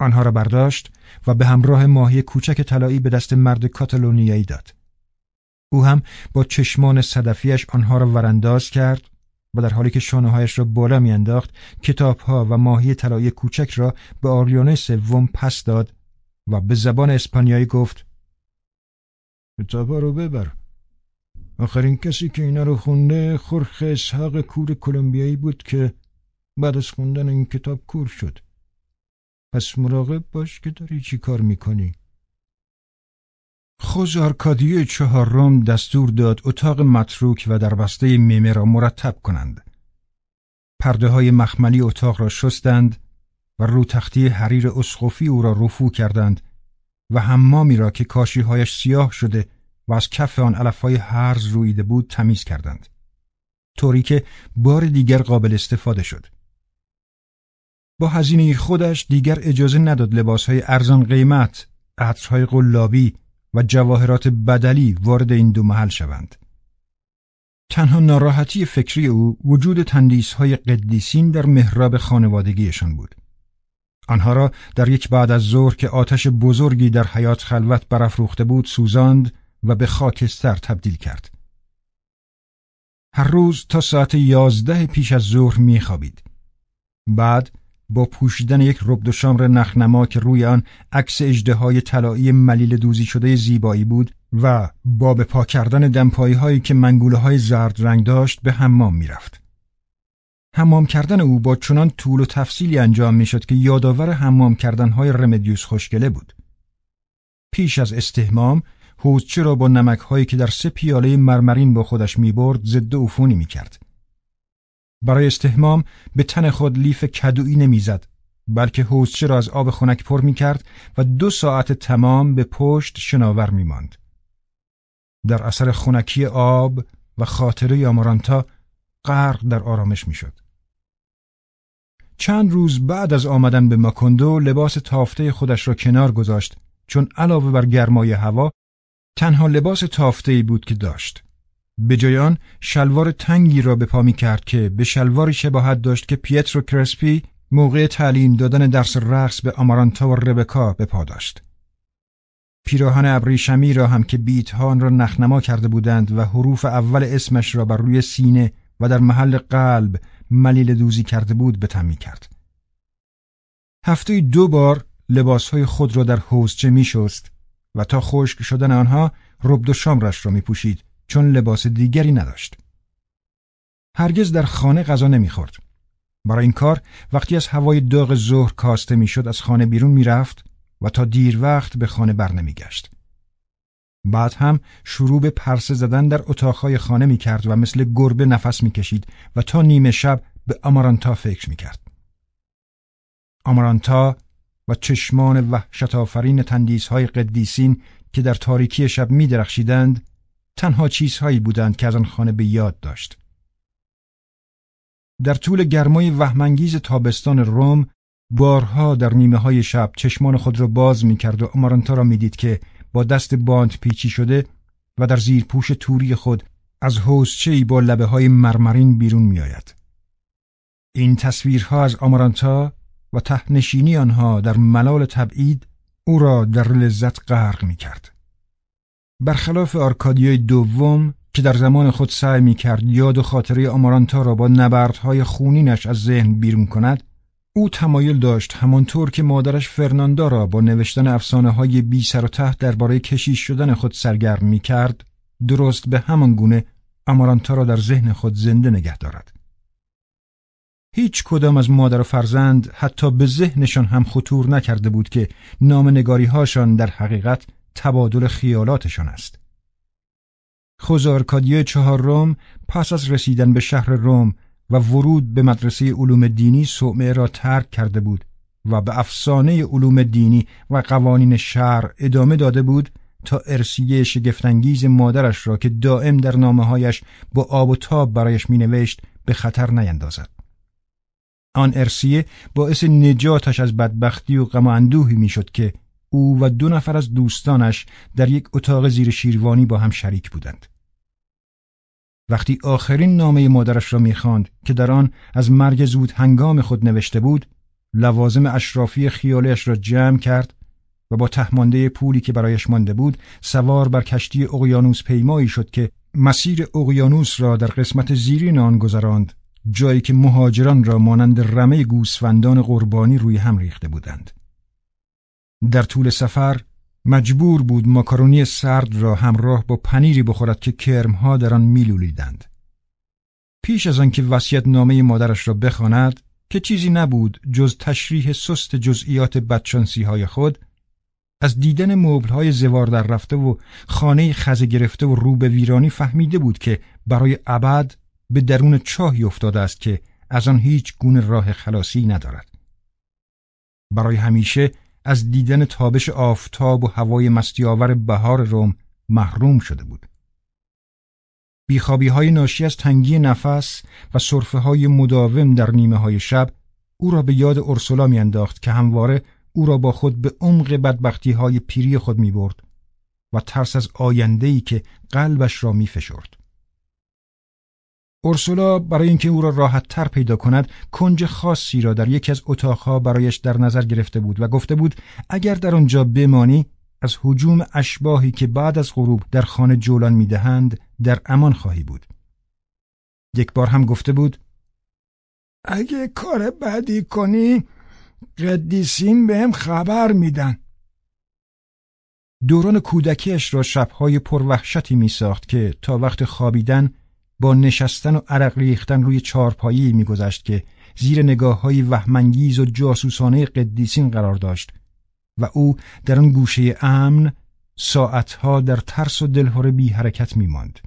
آنها را برداشت و به همراه ماهی کوچک طلایی به دست مرد کاتالونیایی داد. او هم با چشمان صدفیش آنها را ورانداز کرد و در حالی که شانههایش را بالا میانداخت کتابها و ماهی طلایی کوچک را به آریانه سوم پس داد و به زبان اسپانیایی گفت کتابها رو ببر. آخرین کسی که اینا رو خونده خرخ اسحاق کور کلمبیایی بود که بعد از خوندن این کتاب کور شد. پس مراقب باش که داری چی کار می‌کنی. خوز آرکادیو چهارم دستور داد اتاق متروک و در بسته میمه را مرتب کنند. پرده های مخملی اتاق را شستند و رو تختی حریر اسقفی او را رفو کردند و حمامی را که کاشیهایش سیاه شده و از کف آن علفهای هرز رویده بود تمیز کردند. طوری که بار دیگر قابل استفاده شد. با هزینه خودش دیگر اجازه نداد لباسهای ارزان قیمت عطرهای قلابی و جواهرات بدلی وارد این دو محل شوند تنها ناراحتی فکری او وجود تندیسهای قدیسین در محراب خانوادگیشان بود آنها را در یک بعد از ظهر که آتش بزرگی در حیات خلوت برافروخته بود سوزاند و به خاکستر تبدیل کرد. هر روز تا ساعت یازده پیش از ظهر میخوابید. بعد با پوشیدن یک ربد و شامر نخنما که روی آن عکس های طلایی ملیل دوزی شده زیبایی بود و با به پا کردن دمپایی هایی که منگوله های زرد رنگ داشت به حمام می‌رفت. حمام کردن او با چنان طول و تفصیلی انجام می‌شد که یادآور حمام کردن های رمدیوس خوشگله بود. پیش از استهمام حوزچه را با نمک هایی که در سه پیاله مرمرین با خودش می‌برد ضد عفونی می‌کرد. برای استهمام به تن خود لیف کدویی نمی‌زد بلکه حوزچه را از آب خنک پر می‌کرد و دو ساعت تمام به پشت شناور میماند. در اثر خنکی آب و خاطره آمارانتا غرق در آرامش می‌شد. چند روز بعد از آمدن به ماکوندو لباس تافته خودش را کنار گذاشت چون علاوه بر گرمای هوا تنها لباس تافته بود که داشت. به جای آن شلوار تنگی را به پا می کرد که به شلواری شباهت داشت که پیترو کرسپی موقع تعلیم دادن درس رقص به آمارانتا و ربکا به پا داشت. پیراهن ابریشمی را هم که بیت آن را نخنما کرده بودند و حروف اول اسمش را بر روی سینه و در محل قلب ملیل دوزی کرده بود به تمی کرد. هفته دو بار لباسهای خود را در حوزچه می شست و تا خشک شدن آنها ربد و شامرش را می پوشید چون لباس دیگری نداشت. هرگز در خانه غذا نمی‌خورد. برای این کار وقتی از هوای داغ ظهر کاسته می‌شد از خانه بیرون می‌رفت و تا دیر وقت به خانه برنمیگشت. بعد هم شروع به پرسه زدن در اتاقهای خانه می کرد و مثل گربه نفس می کشید و تا نیمه شب به آمارانتا فکر می کرد. آمارانتا و چشمان وحشت آفرین تندیس های قدیسین که در تاریکی شب می درخشیدند تنها چیزهایی بودند که از آن خانه به یاد داشت. در طول گرمای وهمانگیز تابستان روم بارها در نیمه های شب چشمان خود را باز می کرد و آمارانتا را می دید که با دست باند پیچی شده و در زیر پوش توری خود از حوضچه‌ای با لبه های مرمرین بیرون می آید. این تصویرها از آمارانتا و تهنشینی آنها در ملال تبعید او را در لذت غرق می کرد. برخلاف آرکادیای دوم که در زمان خود سعی می کرد یاد و خاطره آمارانتا را با نبردهای خونینش از ذهن بیرون کند او تمایل داشت همانطور که مادرش فرناندا را با نوشتن افسانه های بی سر و ته درباره کشیش شدن خود سرگرم می کرد درست به همان گونه آمارانتا را در ذهن خود زنده نگه دارد. هیچ کدام از مادر و فرزند حتی به ذهنشان هم خطور نکرده بود که نام نگاری هاشان در حقیقت تبادل خیالاتشان است. خوزارکادیه چهار روم پس از رسیدن به شهر روم و ورود به مدرسه علوم دینی صومعه را ترک کرده بود و به افسانه علوم دینی و قوانین شهر ادامه داده بود تا ارسیه شگفتانگیز مادرش را که دائم در نامه هایش با آب و تاب برایش می نوشت به خطر نیندازد. آن ارسیه باعث نجاتش از بدبختی و غم اندوهی می‌شد که او و دو نفر از دوستانش در یک اتاق زیر شیروانی با هم شریک بودند. وقتی آخرین نامه مادرش را می‌خواند که در آن از مرگ زود هنگام خود نوشته بود، لوازم اشرافی خیالش را جمع کرد و با تهمانده پولی که برایش مانده بود سوار بر کشتی اقیانوس پیمایی شد که مسیر اقیانوس را در قسمت زیرین آن گذراند جایی که مهاجران را مانند رمه گوسفندان قربانی روی هم ریخته بودند در طول سفر مجبور بود ماکارونی سرد را همراه با پنیری بخورد که کرمها در آن میلولیدند. پیش از آنکه وصیت نامه مادرش را بخواند که چیزی نبود جز تشریح سست جزئیات بدشانسی های خود از دیدن مبل های زوار در رفته و خانه خزه گرفته و رو به ویرانی فهمیده بود که برای ابد به درون چاهی افتاده است که از آن هیچ گونه راه خلاصی ندارد. برای همیشه از دیدن تابش آفتاب و هوای مستیاور بهار روم محروم شده بود. بیخوابی های ناشی از تنگی نفس و صرفه های مداوم در نیمه های شب او را به یاد ارسولا میانداخت که همواره او را با خود به عمق بدبختی های پیری خود می برد و ترس از آینده‌ای که قلبش را می فشرد. اورسولا برای اینکه او را راحت تر پیدا کند کنج خاصی را در یکی از اتاقها برایش در نظر گرفته بود و گفته بود اگر در آنجا بمانی از حجوم اشباهی که بعد از غروب در خانه جولان می‌دهند در امان خواهی بود. یک بار هم گفته بود اگه کار بدی کنی قدیسین بهم خبر میدن. دوران کودکیش را شبهای پروحشتی می ساخت که تا وقت خوابیدن با نشستن و عرق ریختن روی چارپایی میگذشت که زیر نگاه های وهمانگیز و جاسوسانه قدیسین قرار داشت و او در آن گوشه امن ساعتها در ترس و دلهور بی حرکت می ماند.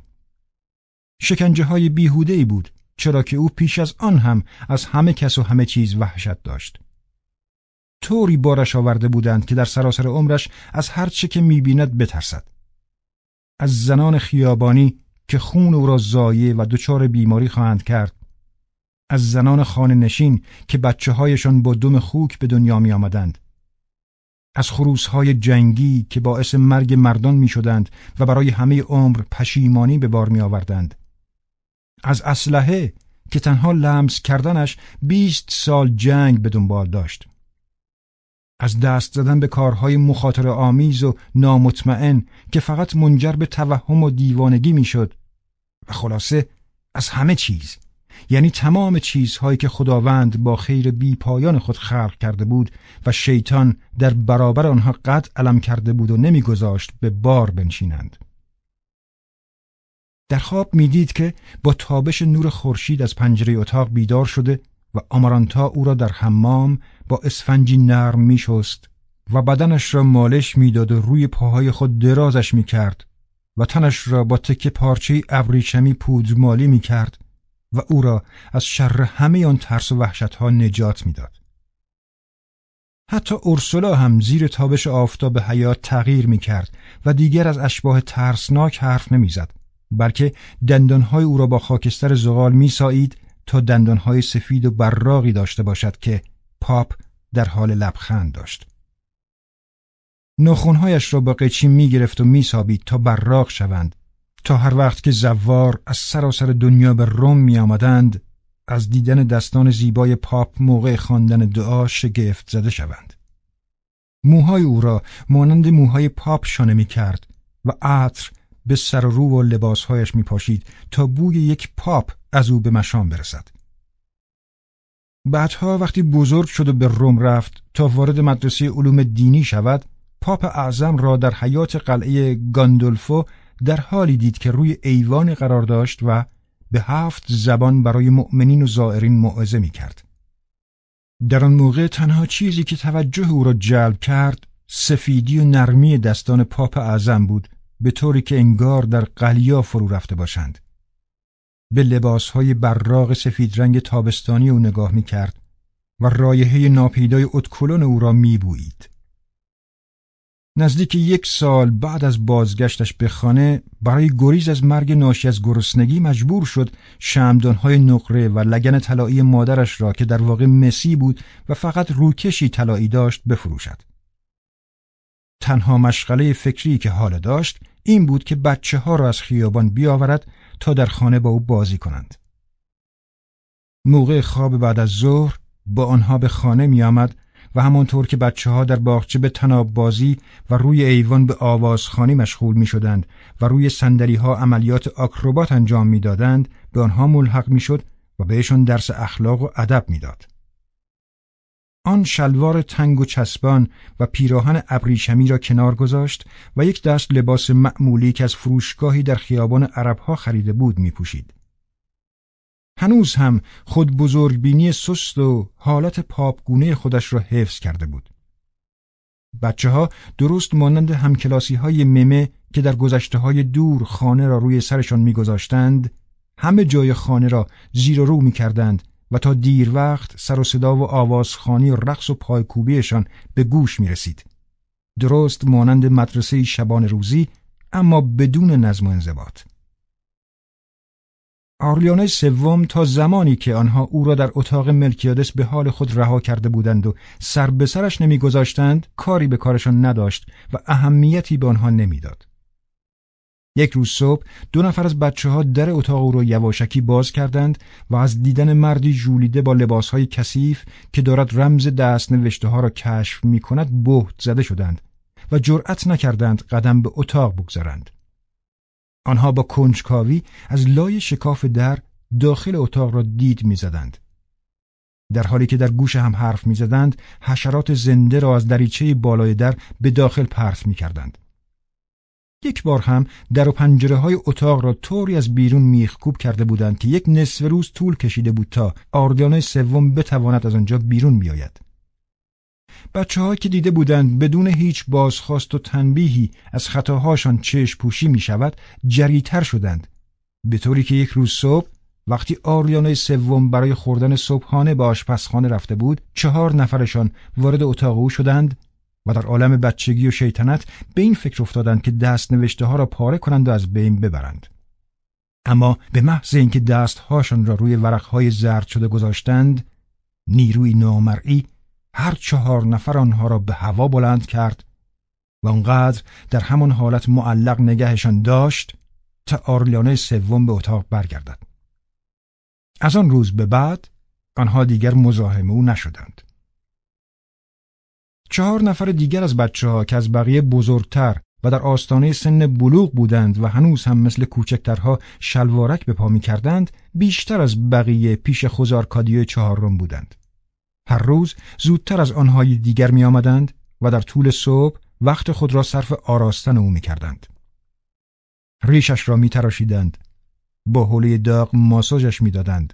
شکنجه های بیهوده ای بود چرا که او پیش از آن هم از همه کس و همه چیز وحشت داشت. طوری بارش آورده بودند که در سراسر عمرش از هر چه که می‌بیند بترسد. از زنان خیابانی که خون او را زایه و دچار بیماری خواهند کرد از زنان خانه نشین که بچه هایشان با دم خوک به دنیا می آمدند. از خروس های جنگی که باعث مرگ مردان می شدند و برای همه عمر پشیمانی به بار می آوردند. از اسلحه که تنها لمس کردنش بیست سال جنگ به دنبال داشت. از دست زدن به کارهای مخاطر آمیز و نامطمئن که فقط منجر به توهم و دیوانگی می‌شد و خلاصه از همه چیز. یعنی تمام چیزهایی که خداوند با خیر بی پایان خود خلق کرده بود و شیطان در برابر آنها قد علم کرده بود و نمیگذاشت به بار بنشینند. در خواب می‌دید که با تابش نور خورشید از پنجره اتاق بیدار شده و آمارانتا او را در حمام با اسفنجی نرم میشست و بدنش را مالش می‌داد و روی پاهای خود درازش می‌کرد. و تنش را با تکه پارچه ابریشمی پودرمالی می‌کرد و او را از شر همه آن ترس و وحشتها نجات می‌داد. حتی اورسولا هم زیر تابش آفتاب حیات تغییر می‌کرد و دیگر از اشباه ترسناک حرف نمی‌زد بلکه دندانهای او را با خاکستر زغال میسایید تا دندانهای سفید و براقی داشته باشد که پاپ در حال لبخند داشت. نخونهایش را با قیچی می گرفت و می سابید تا براق شوند تا هر وقت که زوار از سراسر دنیا به روم می آمدند از دیدن دستان زیبای پاپ موقع خواندن دعا شگفت زده شوند. موهای او را مانند موهای پاپ شانه می کرد و عطر به سر و رو و لباسهایش می پاشید تا بوی یک پاپ از او به مشام برسد. بعدها وقتی بزرگ شد و به روم رفت تا وارد مدرسه علوم دینی شود پاپ اعظم را در حیات قلعه گاندولفو در حالی دید که روی ایوان قرار داشت و به هفت زبان برای مؤمنین و زائرین موعظه می کرد. در آن موقع تنها چیزی که توجه او را جلب کرد سفیدی و نرمی دستان پاپ اعظم بود به طوری که انگار در قلیا فرو رفته باشند. به لباسهای براغ سفید رنگ تابستانی او نگاه می کرد و رایحه ناپیدای اتکلون او را می بوید. نزدیک یک سال بعد از بازگشتش به خانه برای گریز از مرگ ناشی از گرسنگی مجبور شد شمدانهای نقره و لگن طلایی مادرش را که در واقع مسی بود و فقط روکشی طلایی داشت بفروشد. تنها مشغله فکری که حال داشت این بود که بچه ها را از خیابان بیاورد تا در خانه با او بازی کنند. موقع خواب بعد از ظهر با آنها به خانه می آمد و همانطور که بچه ها در باغچه به تناب بازی و روی ایوان به آوازخانی مشغول می شدند و روی سندلی ها عملیات آکروبات انجام می دادند به آنها ملحق می شد و بهشان درس اخلاق و ادب می‌داد. ناگهان شلوار تنگ و چسبان و پیراهن ابریشمی را کنار گذاشت و یک دست لباس معمولی که از فروشگاهی در خیابان عربها خریده بود می پوشید. هنوز هم خود بزرگبینی سست و حالت پاپگونه خودش را حفظ کرده بود. بچه ها درست مانند همکلاسی های ممه که در گذشته های دور خانه را روی سرشان میگذاشتند همه جای خانه را زیر و رو می کردند و تا دیر وقت سر و صدا و آوازخانی و رقص و پایکوبیشان به گوش می رسید. درست مانند مدرسه شبان روزی اما بدون نظم و انضباط. آرلیانه سوم تا زمانی که آنها او را در اتاق ملکیادس به حال خود رها کرده بودند و سر به سرش نمیگذاشتند کاری به کارشان نداشت و اهمیتی به آنها نمی‌داد. یک روز صبح دو نفر از بچه ها در اتاق او را یواشکی باز کردند و از دیدن مردی ژولیده با لباس های کثیف که دارد رمز دست نوشته ها را کشف می کند بهت زده شدند و جرأت نکردند قدم به اتاق بگذارند. آنها با کنجکاوی از لای شکاف در داخل اتاق را دید می‌زدند. در حالی که در گوش هم حرف می‌زدند حشرات زنده را از دریچه بالای در به داخل پرت می‌کردند. یک بار هم در و پنجره های اتاق را طوری از بیرون میخکوب کرده بودند که یک نصف روز طول کشیده بود تا آردیانه سوم بتواند از آنجا بیرون بیاید. بچه که دیده بودند بدون هیچ بازخواست و تنبیهی از خطاهاشان چشم پوشی می شود جریتر شدند. به طوری که یک روز صبح وقتی آریانه سوم برای خوردن صبحانه به آشپزخانه رفته بود چهار نفرشان وارد اتاق او شدند و در عالم بچگی و شیطنت به این فکر افتادند که دست نوشته ها را پاره کنند و از بین ببرند. اما به محض اینکه دستهاشان را روی ورقهای زرد شده گذاشتند نیروی نامرئی هر چهار نفر آنها را به هوا بلند کرد و آنقدر در همان حالت معلق نگهشان داشت تا آرلیانه سوم به اتاق برگردد. از آن روز به بعد آنها دیگر مزاحم او نشدند. چهار نفر دیگر از بچه ها که از بقیه بزرگتر و در آستانه سن بلوغ بودند و هنوز هم مثل کوچکترها شلوارک به پا می کردند بیشتر از بقیه پیش خوزارکادیو چهارم بودند. هر روز زودتر از آنهای دیگر می آمدند و در طول صبح وقت خود را صرف آراستن او می کردند. ریشش را می تراشیدند. با حوله داغ ماساژش می دادند.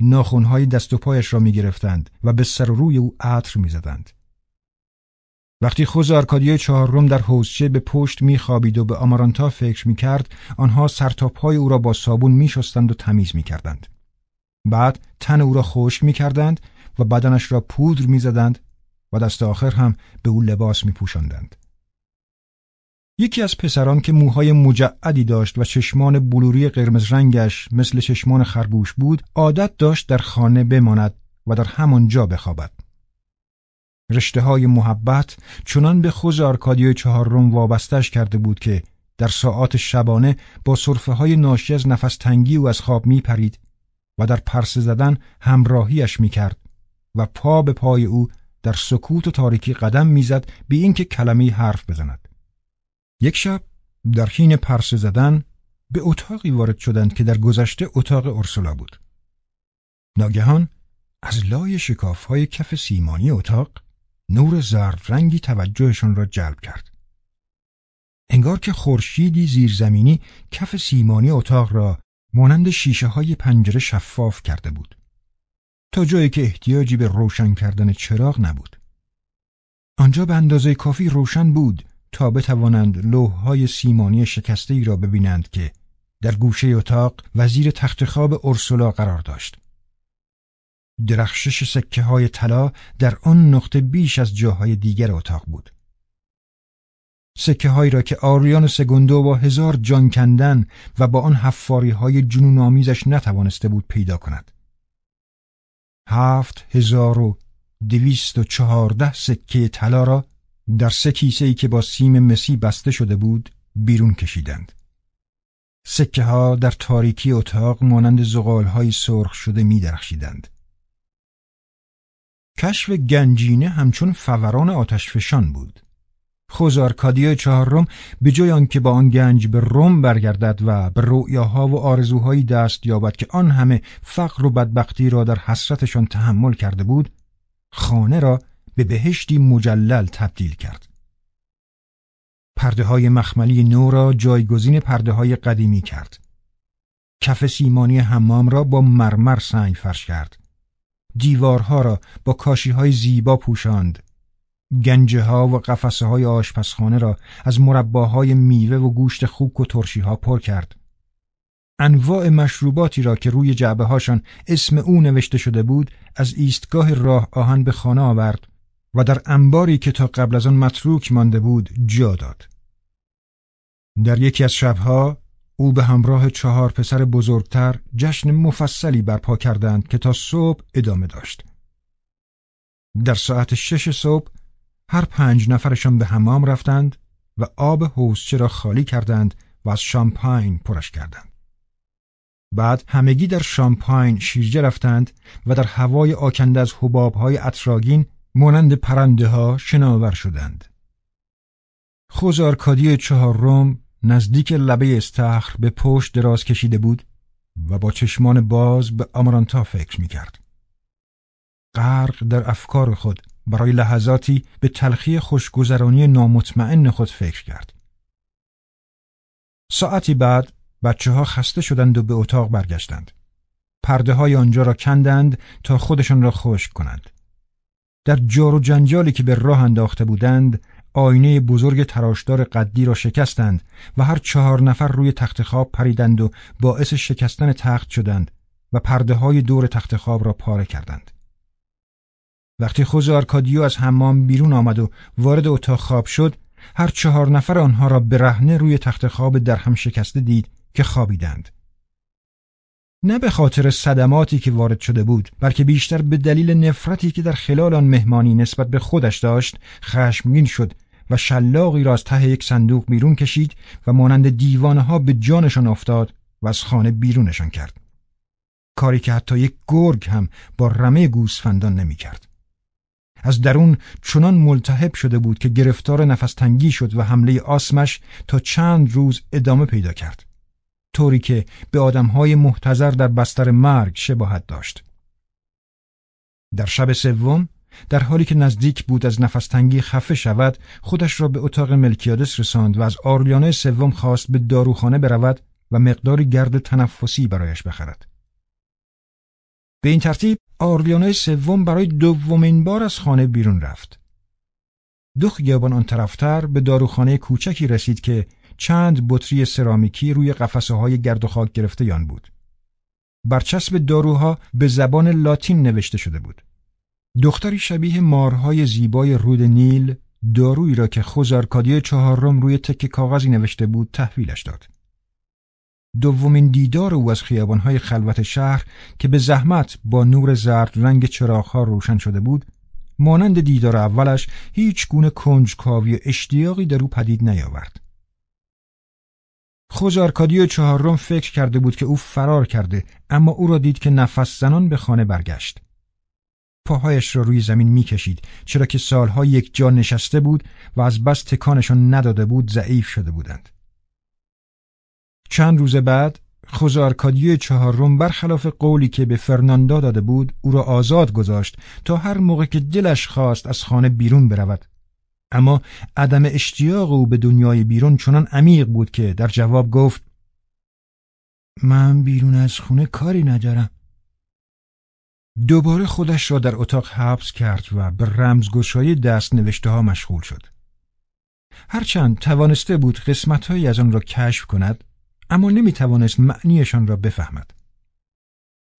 ناخونهای دست و پایش را می گرفتند و به سر و روی او عطر می زدند. وقتی خوز آرکادیای چهارم در حوزچه به پشت می خوابید و به آمارانتا فکر می کرد آنها سرتاپای او را با صابون می شستند و تمیز می کردند. بعد تن او را خشک می کردند و بدنش را پودر می‌زدند و دست آخر هم به او لباس می پوشندند. یکی از پسران که موهای مجعدی داشت و چشمان بلوری قرمز رنگش مثل چشمان خرگوش بود عادت داشت در خانه بماند و در همان جا بخوابد. رشته های محبت چنان به خوز آرکادیوی چهارم وابستش کرده بود که در ساعات شبانه با صرفه های ناشی از نفس تنگی و از خواب می پرید و در پرسه زدن همراهیش می کرد و پا به پای او در سکوت و تاریکی قدم می‌زد بی اینکه کلمه حرف بزند. یک شب در حین پرسه زدن به اتاقی وارد شدند که در گذشته اتاق ارسولا بود. ناگهان از لای شکاف های کف سیمانی اتاق نور زرد رنگی توجهشان را جلب کرد. انگار که خورشیدی زیرزمینی کف سیمانی اتاق را مانند شیشه های پنجره شفاف کرده بود. تا جایی که احتیاجی به روشن کردن چراغ نبود. آنجا به اندازه کافی روشن بود تا بتوانند لوحهای سیمانی شکسته ای را ببینند که در گوشه اتاق وزیر تخت خواب ارسولا قرار داشت. درخشش سکه های طلا در آن نقطه بیش از جاهای دیگر اتاق بود. سکه هایی را که آریان سگوندو با هزار جان کندن و با آن حفاری های جنون آمیزش نتوانسته بود پیدا کند. هفت هزار و دویست و چهارده سکه طلا را در سه کیسه ای که با سیم مسی بسته شده بود بیرون کشیدند. سکه ها در تاریکی اتاق مانند زغال های سرخ شده می درخشیدند. کشف گنجینه همچون فوران آتشفشان بود. خوزارکادی چهارم به جای آنکه با آن گنج به روم برگردد و به رؤیاها و آرزوهایی دست یابد که آن همه فقر و بدبختی را در حسرتشان تحمل کرده بود خانه را به بهشتی مجلل تبدیل کرد. پرده های مخملی نو را جایگزین پرده های قدیمی کرد. کف سیمانی حمام را با مرمر سنگ فرش کرد. دیوارها را با کاشی های زیبا پوشاند. گنجه ها و قفسه های آشپزخانه را از مرباهای میوه و گوشت خوک و ترشی ها پر کرد. انواع مشروباتی را که روی جعبه هاشان اسم او نوشته شده بود از ایستگاه راه آهن به خانه آورد و در انباری که تا قبل از آن متروک مانده بود جا داد. در یکی از شبها او به همراه چهار پسر بزرگتر جشن مفصلی برپا کردند که تا صبح ادامه داشت. در ساعت شش صبح هر پنج نفرشان به حمام رفتند و آب حوزچه را خالی کردند و از شامپاین پرش کردند. بعد همگی در شامپاین شیرجه رفتند و در هوای آکنده از حبابهای اطراگین مانند پرنده ها شناور شدند. خوزارکادی چهارم نزدیک لبه استخر به پشت دراز کشیده بود و با چشمان باز به آمرانتا فکر می کرد. غرق در افکار خود برای لحظاتی به تلخی خوشگذرانی نامطمئن خود فکر کرد. ساعتی بعد بچه ها خسته شدند و به اتاق برگشتند. پرده های آنجا را کندند تا خودشان را خشک کنند. در جار و جنجالی که به راه انداخته بودند آینه بزرگ تراشدار قدی را شکستند و هر چهار نفر روی تخت خواب پریدند و باعث شکستن تخت شدند و پرده های دور تخت خواب را پاره کردند. وقتی خوز آرکادیو از حمام بیرون آمد و وارد اتاق خواب شد هر چهار نفر آنها را به رهنه روی تخت خواب در هم شکسته دید که خوابیدند. نه به خاطر صدماتی که وارد شده بود بلکه بیشتر به دلیل نفرتی که در خلال آن مهمانی نسبت به خودش داشت خشمگین شد و شلاقی را از ته یک صندوق بیرون کشید و مانند دیوانه ها به جانشان افتاد و از خانه بیرونشان کرد کاری که حتی یک گرگ هم با رمه گوسفندان نمی کرد. از درون چنان ملتهب شده بود که گرفتار نفس تنگی شد و حمله آسمش تا چند روز ادامه پیدا کرد. طوری که به آدمهای محتظر در بستر مرگ شباهت داشت. در شب سوم در حالی که نزدیک بود از نفستنگی خفه شود خودش را به اتاق ملکیادس رساند و از آرلیانه سوم خواست به داروخانه برود و مقداری گرد تنفسی برایش بخرد. به این ترتیب آرلیانه سوم برای دومین بار از خانه بیرون رفت. دو خیابان آن طرفتر به داروخانه کوچکی رسید که چند بطری سرامیکی روی قفسه های گرد و خاک گرفته یان بود. برچسب داروها به زبان لاتین نوشته شده بود. دختری شبیه مارهای زیبای رود نیل دارویی را که خوزارکادی چهارم روی تک کاغذی نوشته بود تحویلش داد. دومین دیدار او از خیابانهای خلوت شهر که به زحمت با نور زرد رنگ چراغها روشن شده بود مانند دیدار اولش هیچ گونه کنجکاوی و اشتیاقی در او پدید نیاورد. خوزارکادی چهارم فکر کرده بود که او فرار کرده اما او را دید که نفس زنان به خانه برگشت. پاهایش را روی زمین می‌کشید چرا که سالها یک جا نشسته بود و از بس تکانشان نداده بود ضعیف شده بودند. چند روز بعد خوزارکادی چهارم برخلاف قولی که به فرناندا داده بود او را آزاد گذاشت تا هر موقع که دلش خواست از خانه بیرون برود. اما عدم اشتیاق او به دنیای بیرون چنان عمیق بود که در جواب گفت من بیرون از خونه کاری ندارم. دوباره خودش را در اتاق حبس کرد و به رمزگشایی دست نوشته ها مشغول شد. هرچند توانسته بود قسمتهایی از آن را کشف کند اما نمی توانست معنیشان را بفهمد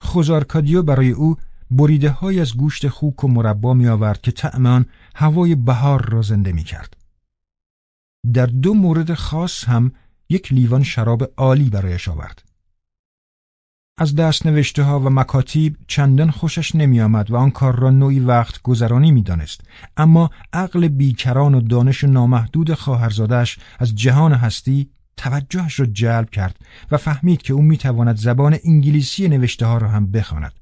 خوزارکادیو برای او بریده های از گوشت خوک و مربا می آورد که طعم هوای بهار را زنده می کرد. در دو مورد خاص هم یک لیوان شراب عالی برایش آورد. از دست نوشته ها و مکاتیب چندان خوشش نمی آمد و آن کار را نوعی وقت گذرانی می دانست. اما عقل بیکران و دانش نامحدود خواهرزادش از جهان هستی توجهش را جلب کرد و فهمید که او می تواند زبان انگلیسی نوشته ها را هم بخواند.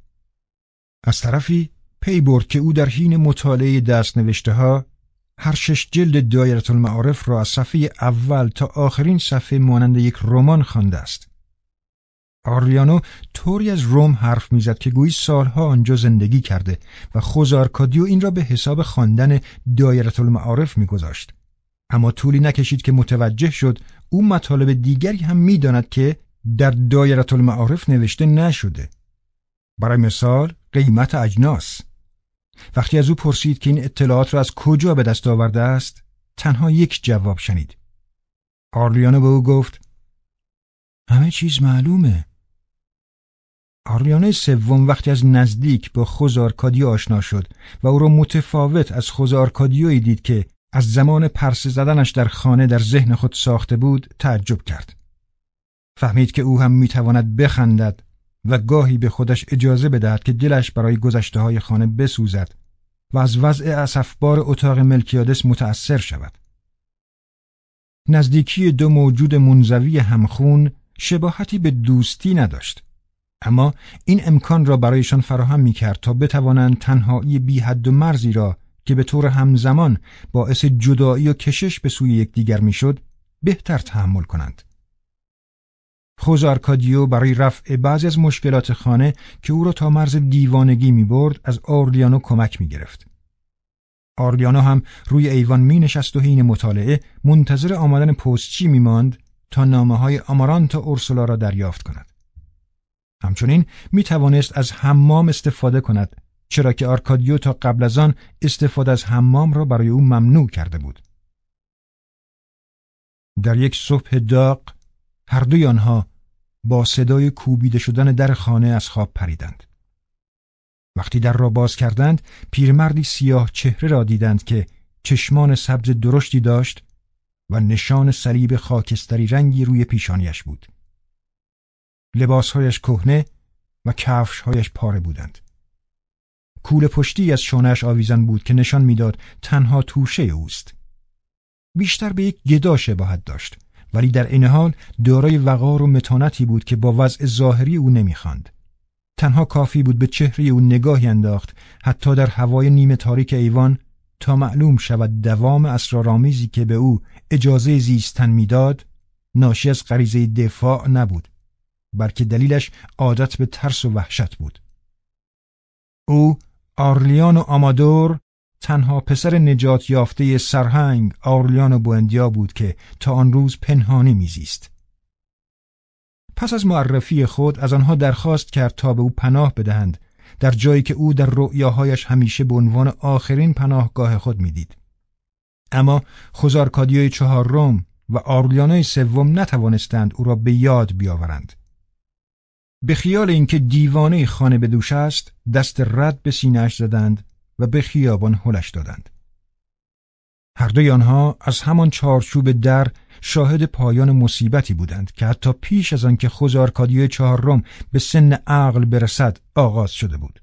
از طرفی پی برد که او در حین مطالعه دست نوشته ها هر شش جلد دایره المعارف را از صفحه اول تا آخرین صفحه مانند یک رمان خوانده است. آرلیانو طوری از روم حرف می‌زد که گویی سالها آنجا زندگی کرده و خوزارکادیو این را به حساب خواندن دایره المعارف میگذاشت اما طولی نکشید که متوجه شد او مطالب دیگری هم می‌داند که در دایره المعارف نوشته نشده. برای مثال قیمت اجناس. وقتی از او پرسید که این اطلاعات را از کجا به دست آورده است تنها یک جواب شنید. آرلیانو به او گفت همه چیز معلومه. آرلیانه سوم وقتی از نزدیک با خوزارکادیو آشنا شد و او را متفاوت از خوزارکادیوی دید که از زمان پرسه زدنش در خانه در ذهن خود ساخته بود تعجب کرد. فهمید که او هم می‌تواند بخندد و گاهی به خودش اجازه بدهد که دلش برای گذشته های خانه بسوزد و از وضع اصفبار اتاق ملکیادس متأثر شود. نزدیکی دو موجود منزوی همخون شباهتی به دوستی نداشت. اما این امکان را برایشان فراهم می کرد تا بتوانند تنهایی بی حد و مرزی را که به طور همزمان باعث جدایی و کشش به سوی یکدیگر می‌شد بهتر تحمل کنند. خوز آرکادیو برای رفع بعضی از مشکلات خانه که او را تا مرز دیوانگی می برد از آرلیانو کمک می گرفت. آرلیانو هم روی ایوان می نشست و حین مطالعه منتظر آمدن پستچی می ماند تا نامه های آمارانتا اورسولا را دریافت کند. همچنین می توانست از حمام استفاده کند چرا که آرکادیو تا قبل از آن استفاده از حمام را برای او ممنوع کرده بود. در یک صبح داغ هر دوی آنها با صدای کوبیده شدن در خانه از خواب پریدند. وقتی در را باز کردند پیرمردی سیاه چهره را دیدند که چشمان سبز درشتی داشت و نشان صلیب خاکستری رنگی روی پیشانیش بود. لباسهایش کهنه و کفشهایش پاره بودند. کول پشتی از شانهش آویزان بود که نشان می‌داد تنها توشه اوست. بیشتر به یک گدا شباهت داشت ولی در این حال دارای وقار و متانتی بود که با وضع ظاهری او نمی‌خواند. تنها کافی بود به چهره او نگاهی انداخت حتی در هوای نیمه تاریک ایوان تا معلوم شود دوام اسرارآمیزی که به او اجازه زیستن می‌داد ناشی از غریزه دفاع نبود بلکه دلیلش عادت به ترس و وحشت بود او آرلیان و آمادور تنها پسر نجات یافته سرهنگ آرلیان و بوندیا بود که تا آن روز پنهانی میزیست. پس از معرفی خود از آنها درخواست کرد تا به او پناه بدهند در جایی که او در رؤیاهایش همیشه به عنوان آخرین پناهگاه خود می‌دید. اما خوزارکادیوی چهارم و آرلیانای سوم نتوانستند او را به یاد بیاورند. به خیال اینکه دیوانه خانه به دوش است دست رد به سینهاش زدند و به خیابان هلش دادند. هر دوی آنها از همان چارچوب در شاهد پایان مصیبتی بودند که حتی پیش از آنکه خوزارکادیو چهارم به سن عقل برسد آغاز شده بود.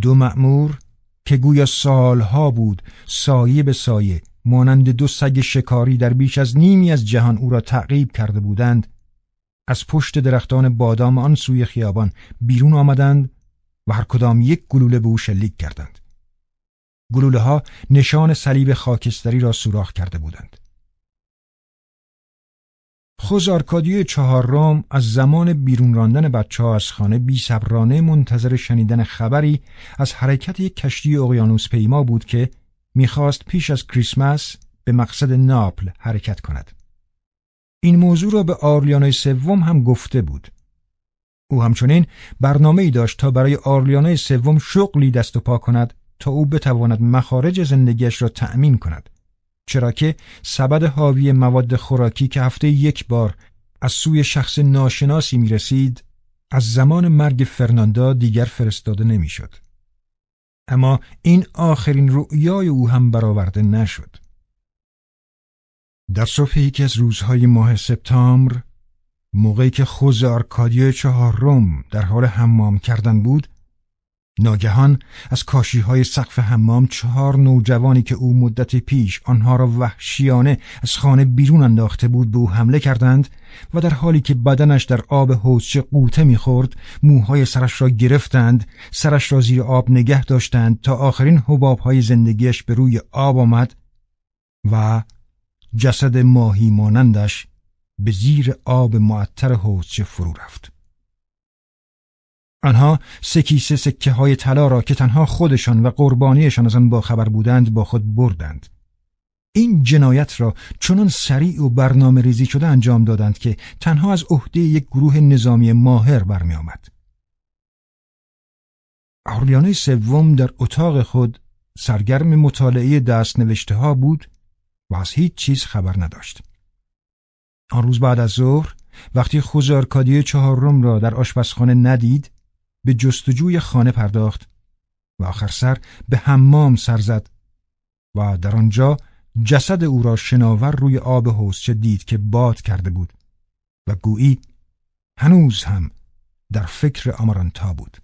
دو مأمور که گویا سالها بود سایه به سایه مانند دو سگ شکاری در بیش از نیمی از جهان او را تعقیب کرده بودند از پشت درختان بادام آن سوی خیابان بیرون آمدند و هر کدام یک گلوله به او شلیک کردند. گلوله ها نشان صلیب خاکستری را سوراخ کرده بودند. خوز آرکادیو چهارم از زمان بیرون راندن بچه ها از خانه بی صبرانه منتظر شنیدن خبری از حرکت یک کشتی اقیانوس پیما بود که می‌خواست پیش از کریسمس به مقصد ناپل حرکت کند. این موضوع را به آرلیانای سوم هم گفته بود. او همچنین برنامه ای داشت تا برای آرلیانای سوم شغلی دست و پا کند تا او بتواند مخارج زندگیش را تأمین کند. چرا که سبد حاوی مواد خوراکی که هفته یک بار از سوی شخص ناشناسی می رسید از زمان مرگ فرناندا دیگر فرستاده نمی‌شد. اما این آخرین رؤیای او هم برآورده نشد. در صبح یکی از روزهای ماه سپتامبر موقعی که خوز آرکادیو چهارم در حال حمام کردن بود ناگهان از کاشی های سقف حمام چهار نوجوانی که او مدت پیش آنها را وحشیانه از خانه بیرون انداخته بود به او حمله کردند و در حالی که بدنش در آب حوزچه قوطه می‌خورد موهای سرش را گرفتند سرش را زیر آب نگه داشتند تا آخرین حباب های زندگیش به روی آب آمد و جسد ماهی مانندش به زیر آب معطر حوزچه فرو رفت. آنها سکیسه سکه های طلا را که تنها خودشان و قربانیشان از آن باخبر بودند با خود بردند. این جنایت را چنان سریع و برنامه ریزی شده انجام دادند که تنها از عهده یک گروه نظامی ماهر برمی آمد. سوم در اتاق خود سرگرم مطالعه دست نوشته ها بود و از هیچ چیز خبر نداشت. آن روز بعد از ظهر وقتی خوزارکادی چهارم را در آشپزخانه ندید به جستجوی خانه پرداخت و آخر سر به حمام سر زد و در آنجا جسد او را شناور روی آب حوزچه دید که باد کرده بود و گویی هنوز هم در فکر آمارانتا بود.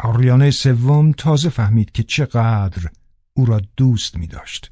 آریانه سوم تازه فهمید که چقدر او را دوست می داشت.